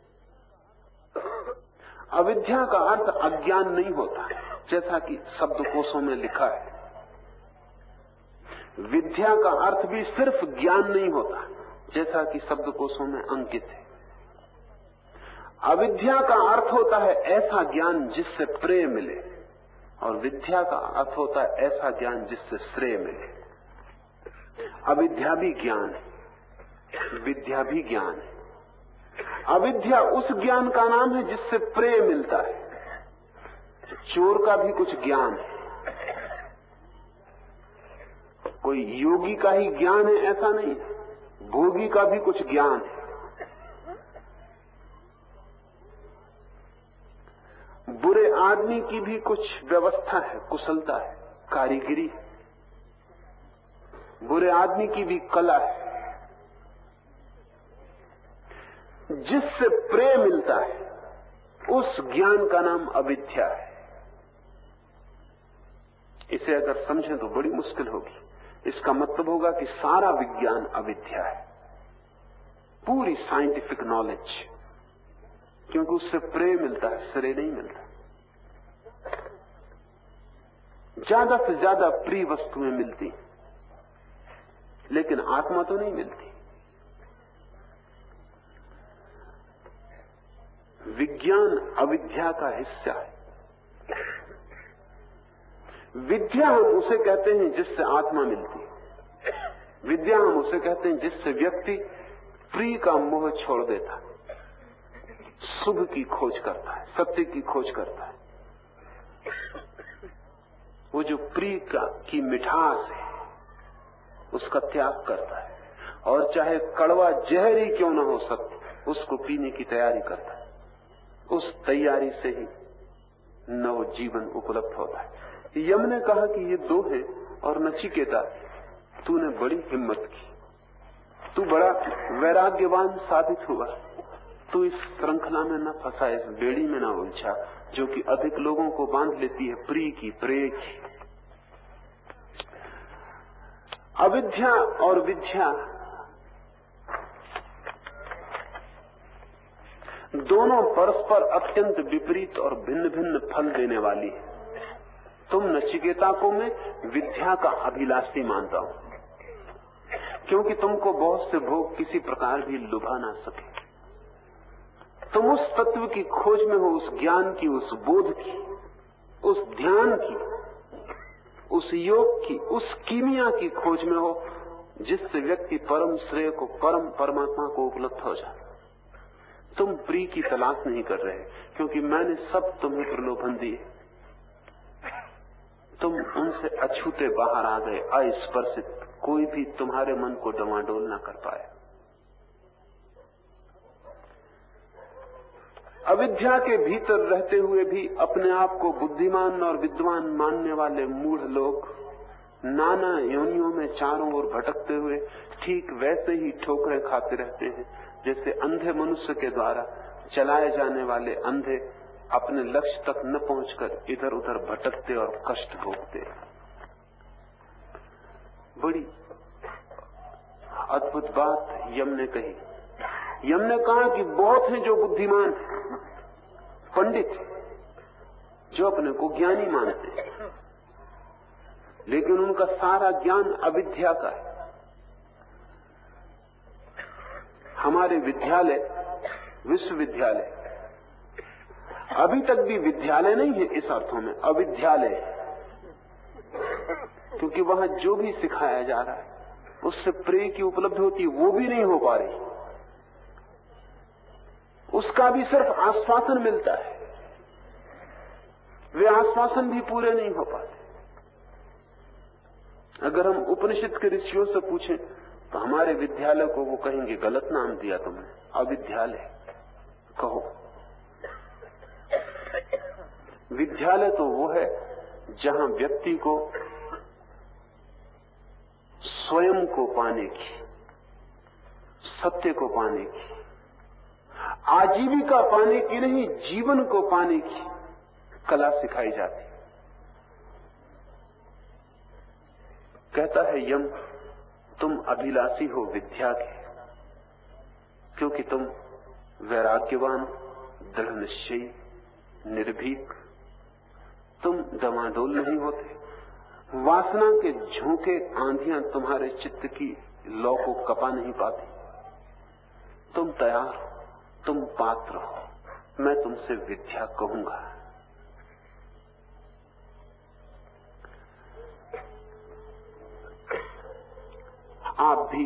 अविद्या का अर्थ अज्ञान नहीं होता, जैसा कि शब्दकोशों में लिखा है। विद्या का अर्थ भी सिर्फ़ ज्ञान नहीं होता, जैसा कि शब्दकोशों में अंकित है। अविद्या का अर्थ होता है ऐसा ज्ञान जिससे प्रेम मिले। और विद्या का अर्थ होता है ऐसा ज्ञान जिससे श्रेय मिले। अविद्या भी ज्ञान है। विद्या भी ज्ञान है। अविद्या उस ज्ञान का नाम है जिससे प्रेय मिलता है। चोर का भी कुछ ज्ञान है। कोई योगी का ही ज्ञान है, ऐसा नहीं भोगी का भी कुछ ज्ञान है। बुरे आदमी की भी कुछ व्यवस्था है, कुशलता है, कारीगरी बुरे आदमी की भी कला है। जिससे प्रेम मिलता है, उस ज्ञान का नाम अविद्या है। इसे अगर समझें तो बड़ी मुश्किल होगी। इसका मतलब होगा कि सारा विज्ञान अविद्या है। पूरी साइंटिफिक नॉलेज क्योंकि उससे प्रेम मिलता है श्रेय नहीं मिलता। ज़्यादा से ज़्यादा प्रिय वस्तुएँ मिलती। लेकिन आत्मा तो नहीं मिलती। विज्ञान अविद्या का हिस्सा है। विद्या हम उसे कहते हैं जिससे आत्मा मिलती। विद्या हम उसे कहते हैं जिससे व्यक्ति प्री का मोह छोड़ देता शुभ की खोज करता है, सत्य की खोज करता है। वो जो प्रिय का, की मिठास है, उसका त्याग करता है। और चाहे कड़वा जहर ही क्यों ना हो सत्य, उसको पीने की तैयारी करता है। उस तैयारी से ही नव जीवन उपलब्ध होता है। यम ने कहा कि ये दो है और नचिकेता, तूने बड़ी हिम्मत की। तू बड़ा वैराग्यवान साबित हुआ। तू इस श्रृंखला में न फंसा, इस बेड़ी में न उलझा, जो कि अधिक लोगों को बाँध लेती है प्रिय की, प्रेय की। अविद्या और विद्या, दोनों परस्पर अत्यंत विपरीत और भिन्न भिन्न फल देने वाली है। तुम नचिकेता को मैं विद्या का अभिलाषी मानता हूँ, क्योंकि तुमको बहुत से भोग किसी प्रकार भी लुभा ना सके। तुम उस तत्व की खोज में हो, उस ज्ञान की, उस बोध की, उस ध्यान की, उस योग की, उस कीमिया की खोज में हो, जिससे व्यक्ति परम श्रेय को, परम परमात्मा को उपलब्ध हो जाए। तुम प्री की तलाश नहीं कर रहे, क्योंकि मैंने सब तुम्हें प्रलोभन दिए। तुम उनसे अछूते बाहर आ गए अस्पर्शित कोई भी तुम्हारे मन को डवाडोल ना कर पाए। अविद्या के भीतर रहते हुए भी अपने आप को बुद्धिमान और विद्वान मानने वाले मूढ़ लोग नाना योनियों में चारों ओर भटकते हुए ठीक वैसे ही ठोकरे खाते रहते हैं, जैसे अंधे मनुष्य के द्वारा चलाए जाने वाले अंधे अपने लक्ष्य तक न पहुंचकर इधर उधर भटकते और कष्ट भोगते बड़ी अद्भुत बात यम ने कही। यम ने कहा कि बहुत हैं जो बुद्धिमान पंडित, जो अपने को ज्ञानी मानते हैं। लेकिन उनका सारा ज्ञान अविद्या का है। हमारे विद्यालय, विश्वविद्यालय, अभी तक भी विद्यालय नहीं है इस अर्थों में, अविद्यालय। क्योंकि वहाँ जो भी सिखाया जा रहा है, उससे प्रेय की उपलब्धि होती है, वो भी नहीं हो पा रही। उसका भी सिर्फ़ आश्वासन मिलता है। वे आश्वासन भी पूरे नहीं हो पाते। अगर हम उपनिषद के ऋषियों से पूछें तो हमारे विद्यालय को वो कहेंगे, गलत नाम दिया तुमने, अविद्यालय। कहो। विद्यालय तो वो है, जहाँ व्यक्ति को स्वयं को पाने की, सत्य को पाने की आजीविका पाने की नहीं, जीवन को पाने की कला सिखाई जाती कहता है, यम, तुम अभिलाषी हो विद्या के क्योंकि तुम वैराग्यवान दृढ़ निश्चयी निर्भीक। तुम दमाडोल नहीं होते। वासना के झोंके आंधियाँ तुम्हारे चित्त की लौ को कपा नहीं पाती। तुम तैयार हो। तुम पात्र हो। मैं तुमसे विद्या कहूँगा। आप भी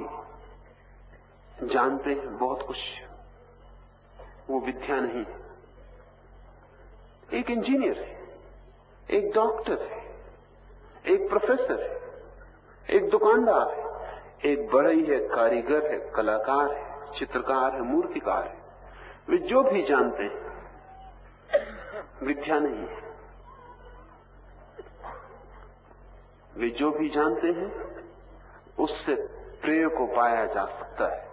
जानते हैं बहुत कुछ। वो विद्या नहीं एक इंजीनियर है, एक डॉक्टर है, एक प्रोफेसर है, एक दुकानदार है, एक बढ़ई है, कारीगर है, कलाकार है, चित्रकार है, मूर्तिकार है। वे जो भी जानते हैं विद्या नहीं है। वे जो भी जानते हैं, उससे प्रेय को पाया जा सकता है।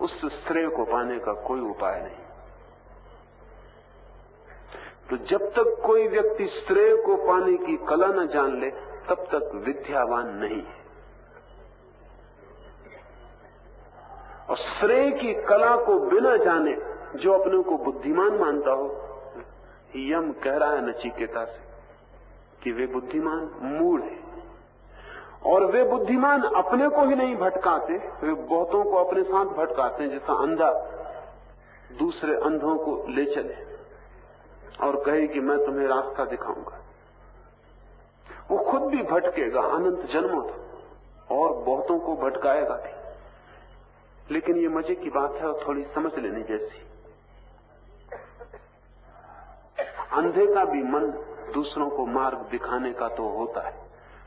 उससे श्रेय को पाने का कोई उपाय नहीं। तो जब तक कोई व्यक्ति श्रेय को पाने की कला न जान ले, तब तक विद्यावान नहीं है। और श्रेय की कला को बिना जाने जो अपने को बुद्धिमान मानता हो, यम कह रहा है नचिकेता से कि वे बुद्धिमान मूड है। और वे बुद्धिमान अपने को ही नहीं भटकाते, वे बहुतों को अपने साथ भटकाते हैं, जैसा अंधा दूसरे अंधों को ले चले। और कहे कि मैं तुम्हें रास्ता दिखाऊँगा। वो खुद भी भटकेगा, अनंत जन्मों तक, और बहुतों को भटकाएगा भी। लेकिन ये मज़े की बात है और थोड़ी समझ लेने जैसी। अंधे का भी मन दूसरों को मार्ग दिखाने का तो होता है,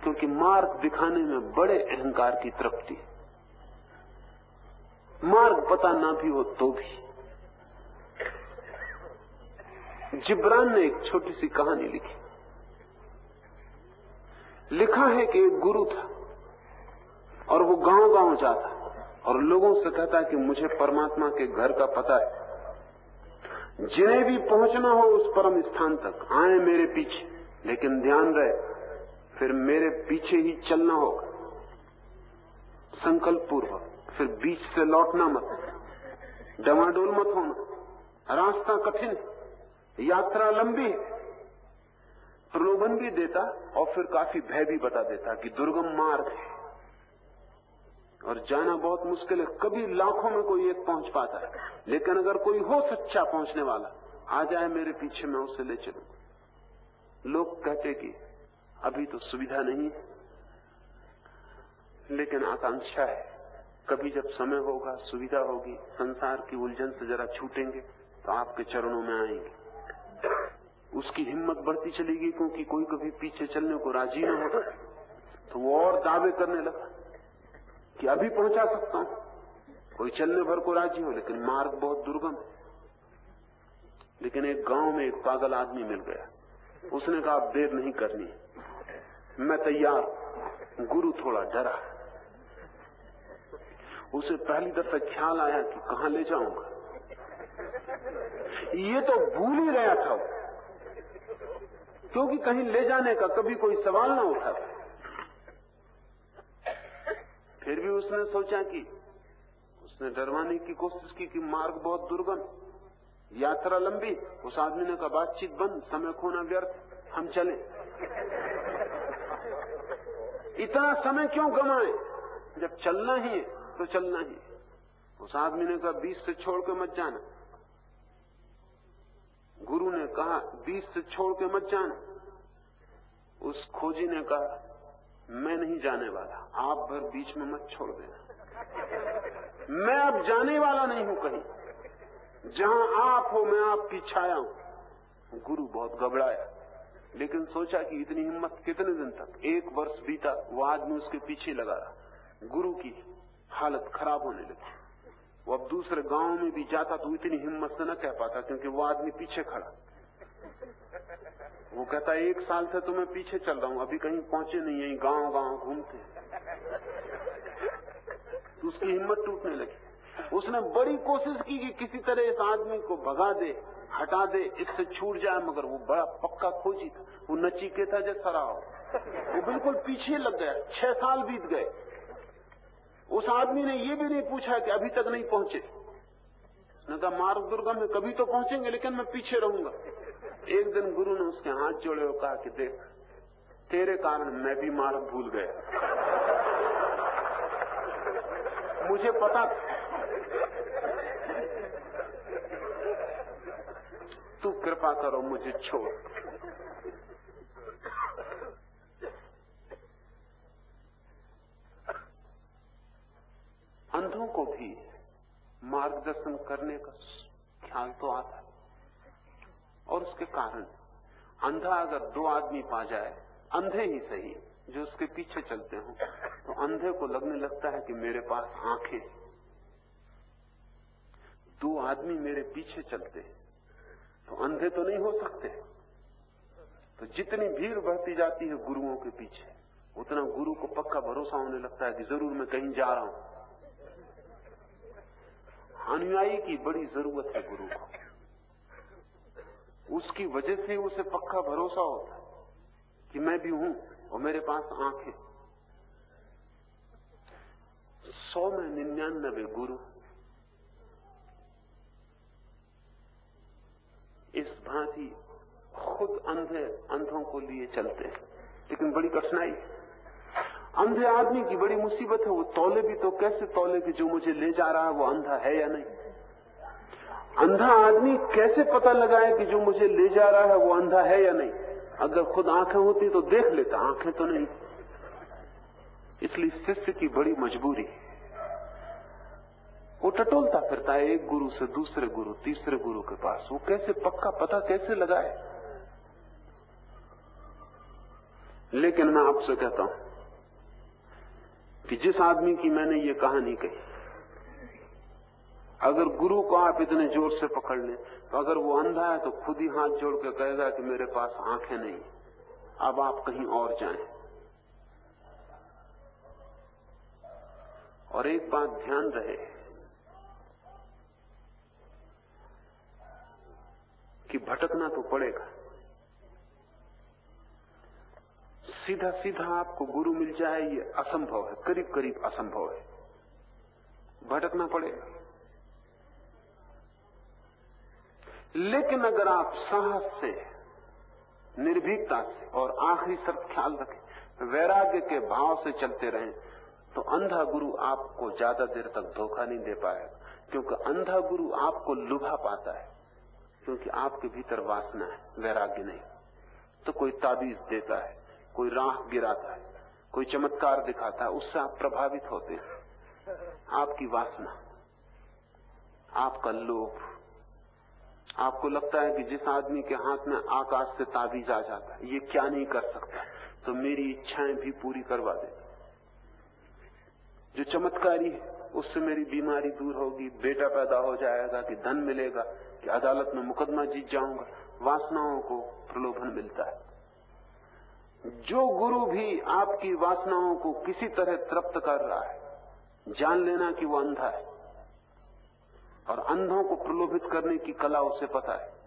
क्योंकि मार्ग दिखाने में बड़े अहंकार की तृप्ति मार्ग पता ना भी हो तो भी। जिब्रान ने एक छोटी सी कहानी लिखी। लिखा है कि एक गुरु था और वो गाँव गाँव जाता और लोगों से कहता कि मुझे परमात्मा के घर का पता है। जिन्हें भी पहुँचना हो उस परम स्थान तक, आए मेरे पीछे, लेकिन ध्यान रहे, फिर मेरे पीछे ही चलना होगा। संकल्प पूर्वक, फिर बीच से लौटना मत। डमाडोल मत होना। रास्ता कठिन यात्रा लंबी प्रलोभन भी देता और फिर काफ़ी भय भी बता देता कि दुर्गम मार्ग है। और जाना बहुत मुश्किल है। कभी लाखों में कोई एक पहुँच पाता है। लेकिन अगर कोई हो सच्चा पहुँचने वाला, आ जाए मेरे पीछे, मैं उसे ले चलू लोग कहते कि अभी तो सुविधा नहीं है, लेकिन आकांक्षा है। कभी जब समय होगा, सुविधा होगी, संसार की उलझन से जरा छूटेंगे तो आपके चरणों में आएँगे। उसकी हिम्मत बढ़ती चलेगी, क्योंकि कोई कभी पीछे चलने को राज़ी न होता तो वो और दावे करने लगा। कि अभी पहुँचा सकता हूँ। कोई चलने भर को राज़ी हो, लेकिन मार्ग बहुत दुर्गम लेकिन एक गाँव में एक पागल आदमी मिल गया। उसने कहा देर नहीं करनी। मैं तैयार गुरु थोड़ा डरा उसे पहली दफे ख्याल आया कि कहा ले जाऊँगा। ये तो भूल ही गया था क्योंकि कहीं ले जाने का कभी कोई सवाल ना उठा फिर भी उसने सोचा कि उसने डरवाने की कोशिश की कि मार्ग बहुत दुर्गम, यात्रा लंबी, उस आदमी ने कहा, बातचीत बंद, समय खोना व्यर्थ, हम चले। इतना समय क्यों गमाए जब चलना ही है तो चलना ही उस आदमी ने कहा बीस से छोड़ के मत जाना। गुरु ने कहा बीस से छोड़ के मत जाना। उस खोजी ने कहा मैं नहीं जाने वाला। आप भर बीच में मत छोड़ देना। मैं अब जाने वाला नहीं हूँ कहीं। जहाँ आप हो, मैं आपकी छाया हूँ। गुरु बहुत घबराया, लेकिन सोचा कि इतनी हिम्मत कितने दिन तक? एक वर्ष बीता, वो आदमी उसके पीछे लगा रहा। गुरु की हालत खराब होने लगी। वो अब दूसरे गाँव में भी जाता तो इतनी हिम्मत से न कह पाता, क्योंकि वो आदमी पीछे खड़ा। वो कहता है एक साल से तो मैं पीछे चल रहा हूँ, अभी कहीं पहुँचे नहीं यही गाँव गाँव घूमते तो उसकी हिम्मत टूटने लगी। उसने बड़ी कोशिश की कि किसी तरह इस आदमी को भगा दे, हटा दे, इससे छूट जाए, मगर वो बड़ा पक्का खोजी था। वो नचिकेता जैसा रहा वो बिल्कुल पीछे लग गया। छह साल बीत गए। उस आदमी ने ये भी नहीं पूछा कि अभी तक नहीं पहुँचे। उसने मार्ग दुर्गम में कभी तो पहुँचेंगे, लेकिन मैं पीछे रहूँगा। एक दिन गुरु ने उसके हाथ जोड़े और कहा कि देख, तेरे कारण मैं भी मार्ग भूल गया। मुझे पता तू कृपा करो, मुझे छोड़। अंधों को भी मार्गदर्शन करने का ख्याल तो आता है। और उसके कारण। अंधा अगर दो आदमी पा जाए, अंधे ही सही, जो उसके पीछे चलते हो तो अंधे को लगने लगता है कि मेरे पास आँखें दो आदमी मेरे पीछे चलते हैं तो अंधे तो नहीं हो सकते। तो जितनी भीड़ बढ़ती जाती है गुरुओं के पीछे, उतना गुरु को पक्का भरोसा होने लगता है कि ज़रूर मैं कहीं जा रहा हूँ। अनुयायी की बड़ी ज़रूरत है गुरु को। उसकी वजह से उसे पक्का भरोसा होता है कि मैं भी हूँ और मेरे पास आँखें। सौ में निन्यानबे गुरु। इस भांति खुद अंधे अंधों को लिए चलते हैं। लेकिन बड़ी कठिनाई। अंधे आदमी की बड़ी मुसीबत है, वो तौले भी तो कैसे तौले कि जो मुझे ले जा रहा है वो अंधा है या नहीं? अंधा आदमी कैसे पता लगाए कि जो मुझे ले जा रहा है वो अंधा है या नहीं? अगर खुद आँखें होती तो देख लेता, आँखें तो नहीं। इसलिए शिष्य की बड़ी मजबूरी वो टटोलता फिरता है, एक गुरु से दूसरे गुरु, तीसरे गुरु के पास। वो कैसे पक्का पता कैसे लगाए? लेकिन मैं आपसे कहता हूँ कि जिस आदमी की मैंने ये कहानी कही अगर गुरु को आप इतने ज़ोर से पकड़ लें तो अगर वो अंधा है तो खुद ही हाथ जोड़ के कहेगा कि मेरे पास आँखें नहीं अब आप कहीं और जाएँ। और एक बात ध्यान रहे कि भटकना तो पड़ेगा। सीधा सीधा आपको गुरु मिल जाए, ये असंभव है करीब करीब असंभव है। भटकना पड़ेगा। लेकिन अगर आप साहस से, निर्भीकता से और आखिरी शर्त ख्याल रखें, वैराग्य के भाव से चलते रहें तो अंधा गुरु आपको ज़्यादा देर तक धोखा नहीं दे पाएगा। क्योंकि अंधा गुरु आपको लुभा पाता है, क्योंकि आपके भीतर वासना है, वैराग्य नहीं। तो कोई ताबीज देता है, कोई राह गिराता है, कोई चमत्कार दिखाता है, उससे आप प्रभावित होते हैं। आपकी वासना, आपका लोभ आपको लगता है कि जिस आदमी के हाथ में आकाश से ताबीज आ जाता है, ये क्या नहीं कर सकता? तो मेरी इच्छाएँ भी पूरी करवा दे। जो चमत्कारी है, उससे मेरी बीमारी दूर होगी, बेटा पैदा हो जाएगा, कि धन मिलेगा, कि अदालत में मुकदमा जीत जाऊँगा, वासनाओं को प्रलोभन मिलता है। जो गुरु भी आपकी वासनाओं को किसी तरह तृप्त कर रहा है, जान लेना कि वो अंधा है। और अंधों को प्रलोभित करने की कला उसे पता है।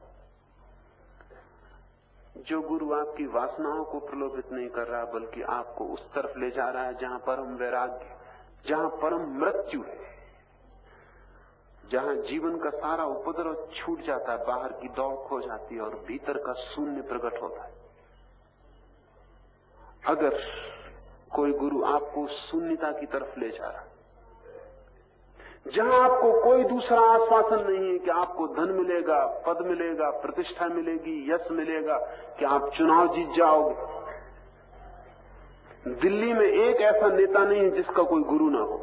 जो गुरु आपकी वासनाओं को प्रलोभित नहीं कर रहा, बल्कि आपको उस तरफ़ ले जा रहा है, जहाँ परम वैराग्य, जहाँ परम मृत्यु है, जहाँ जीवन का सारा उपद्रव छूट जाता है, बाहर की दौड़ खो जाती है और भीतर का शून्य प्रकट होता है। अगर कोई गुरु आपको शून्यता की तरफ़ ले जा रहा जहाँ आपको कोई दूसरा आश्वासन नहीं है कि आपको धन मिलेगा, पद मिलेगा, प्रतिष्ठा मिलेगी, यश मिलेगा, कि आप चुनाव जीत जाओगे। दिल्ली में एक ऐसा नेता नहीं है जिसका कोई गुरु ना हो।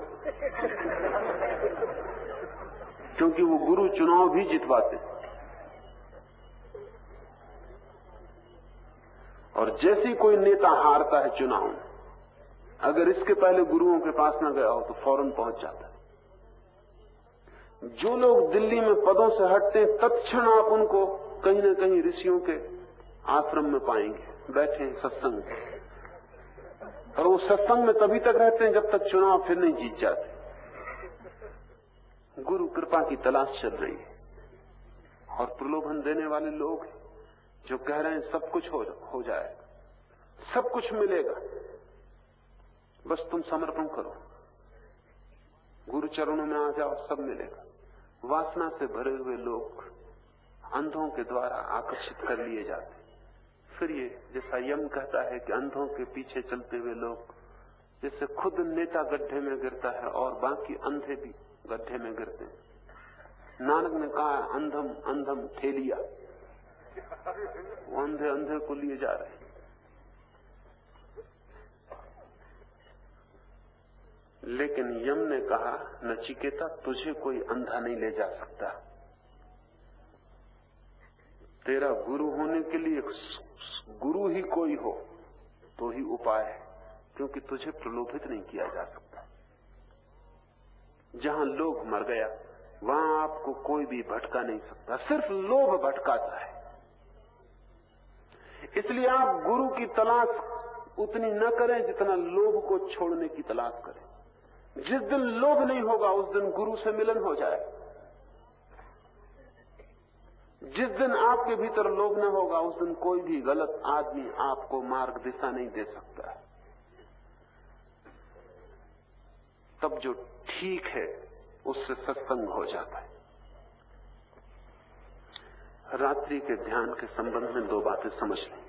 क्योंकि वो गुरु चुनाव भी जितवाते और जैसे कोई नेता हारता है चुनाव अगर इसके पहले गुरुओं के पास ना गया हो तो फ़ौरन पहुँच जाता है। जो लोग दिल्ली में पदों से हटते तत्क्षण आप उनको कहीं न कहीं ऋषियों के आश्रम में पाएँगे बैठे सत्संग और वो सत्संग में तभी तक रहते हैं जब तक चुनाव फिर नहीं जीत जाते। गुरु कृपा की तलाश चल रही है। और प्रलोभन देने वाले लोग जो कह रहे हैं सब कुछ हो, हो जाएगा। सब कुछ मिलेगा। बस तुम समर्पण करो। गुरु चरणों में आ जाओ सब मिलेगा। वासना से भरे हुए लोग अंधों के द्वारा आकर्षित कर लिए जाते फिर ये जैसा यम कहता है कि अंधों के पीछे चलते हुए लोग, जैसे खुद नेता गड्ढे में गिरता है और बाकी अंधे भी गड्ढे में गिरते हैं। नानक ने कहा, अंधम अंधम, ठेलिया। वो अंधे अंधे को लिए जा रहे हैं। लेकिन यम ने कहा, नचिकेता, तुझे कोई अंधा नहीं ले जा सकता। तेरा गुरु होने के लिए गुरु ही कोई हो तो ही उपाय है, क्योंकि तुझे प्रलोभित नहीं किया जा सकता। जहाँ लोग मर गया, वहाँ आपको कोई भी भटका नहीं सकता, सिर्फ़ लोभ भटकाता है। इसलिए आप गुरु की तलाश उतनी न करें जितना लोभ को छोड़ने की तलाश करें। जिस दिन लोभ नहीं होगा, उस दिन गुरु से मिलन हो जाए। जिस दिन आपके भीतर लोभ न होगा, उस दिन कोई भी गलत आदमी आपको मार्ग दिशा नहीं दे सकता। तब जो ठीक है, उससे सत्संग हो जाता है। रात्रि के ध्यान के संबंध में दो बातें समझ लें।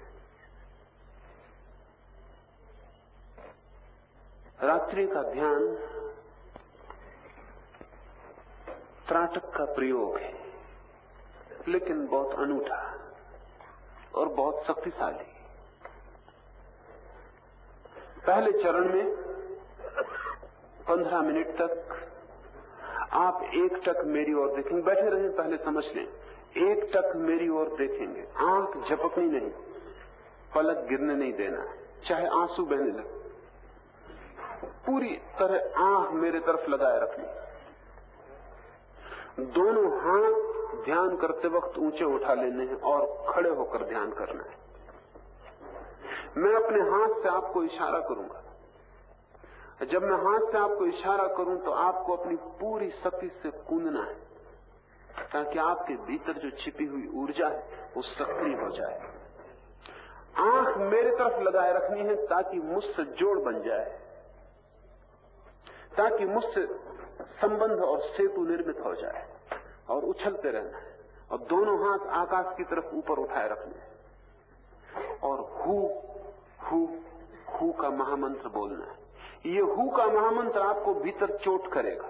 रात्रि का ध्यान त्राटक का प्रयोग है, लेकिन बहुत अनूठा और बहुत शक्तिशाली। पहले चरण में पंद्रह मिनट तक आप एक टक मेरी ओर देखेंगे। बैठे रहें, पहले समझ लें। एक टक मेरी ओर देखेंगे। आँख झपकनी नहीं, पलक गिरने नहीं देना, चाहे आँसू बहने लगे। पूरी तरह आँख मेरे तरफ़ लगाए रखनी। दोनों हाथ ध्यान करते वक्त ऊँचे उठा लेने हैं और खड़े होकर ध्यान करना है। मैं अपने हाथ से आपको इशारा करूँगा। जब मैं हाथ से आपको इशारा करूँ तो आपको अपनी पूरी शक्ति से कूदना है, ताकि आपके भीतर जो छिपी हुई ऊर्जा है, वो सक्रिय हो जाए। आँख मेरे तरफ़ लगाए रखनी है ताकि मुझसे जोड़ बन जाए। ताकि मुझसे संबंध और सेतु निर्मित हो जाए और उछलते रहना है। और दोनों हाथ आकाश की तरफ़ ऊपर उठाए रखने और हु हु हु का महामंत्र बोलना ये हु का महामंत्र आपको भीतर चोट करेगा।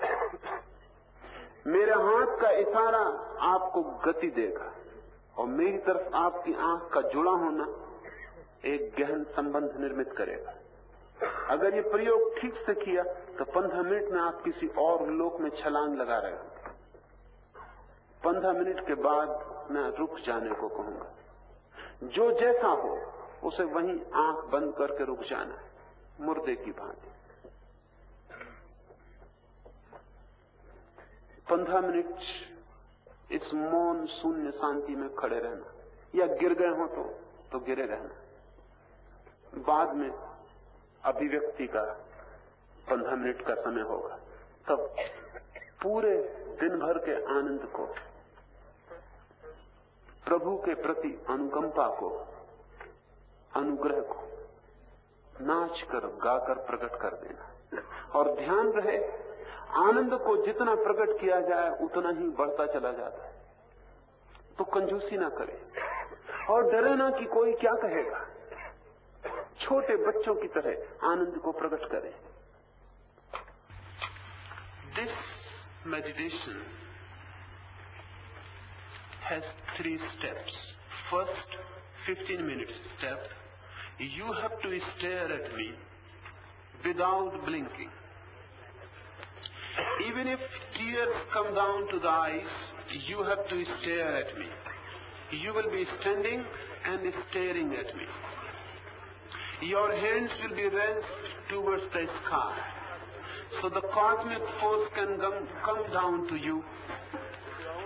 मेरे हाथ का इशारा आपको गति देगा। और मेरी तरफ़ आपकी आँख का जुड़ा होना एक गहन संबंध निर्मित करेगा। अगर ये प्रयोग ठीक से किया तो पंद्रह मिनट में आप किसी और लोक में छलांग लगा रहे हो। पंद्रह मिनट के बाद मैं रुक जाने को कहूँगा। जो जैसा हो, उसे वहीं आँख बंद करके रुक जाना है। मुर्दे की भांति। पंद्रह मिनट इस मौन शून्य शांति में खड़े रहना। या गिर गए हो तो तो गिरे रहना। बाद में अभिव्यक्ति का पंद्रह मिनट का समय होगा। तब पूरे दिन भर के आनंद को, प्रभु के प्रति अनुकंपा को, अनुग्रह को नाच कर गाकर प्रकट कर देना। और ध्यान रहे, आनंद को जितना प्रकट किया जाए, उतना ही बढ़ता चला जाता है। तो कंजूसी ना करे। और डरे ना कि कोई क्या कहेगा। छोटे बच्चों की तरह आनंद को प्रकट करें। This meditation has three steps first 15 minute step you have to stare at me without blinking even if tears come down to the eyes you have to stare at me you will be standing and staring at me Your hands will be raised towards the sky. So the cosmic force can come, come down to you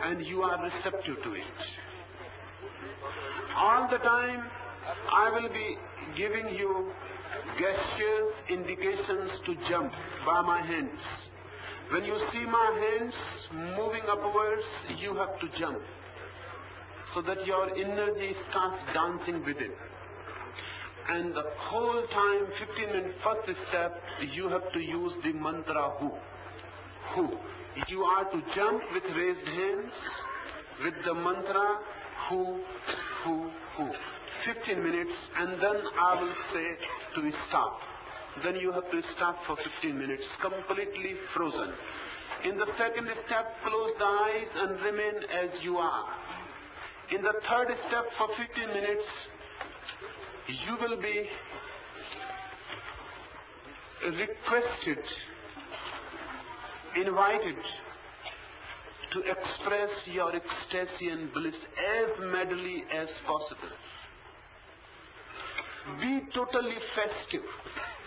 and you are receptive to it. All the time I will be giving you gestures, indications to jump by my hands. When you see my hands moving upwards, you have to jump so that your energy starts dancing with it and the whole time, 15 minutes, first step, you have to use the mantra who. Who. You are to jump with raised hands with the mantra who, who, who. 15 minutes and then I will say to stop. Then you have to stop for 15 minutes, completely frozen. In the second step, close the eyes and remain as you are. In the third step, for 15 minutes, you will be requested, invited to express your ecstasy and bliss as madly as possible. Be totally festive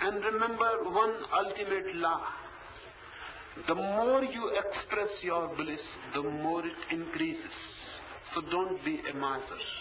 and remember one ultimate law. The more you express your bliss, the more it increases. So don't be a miser.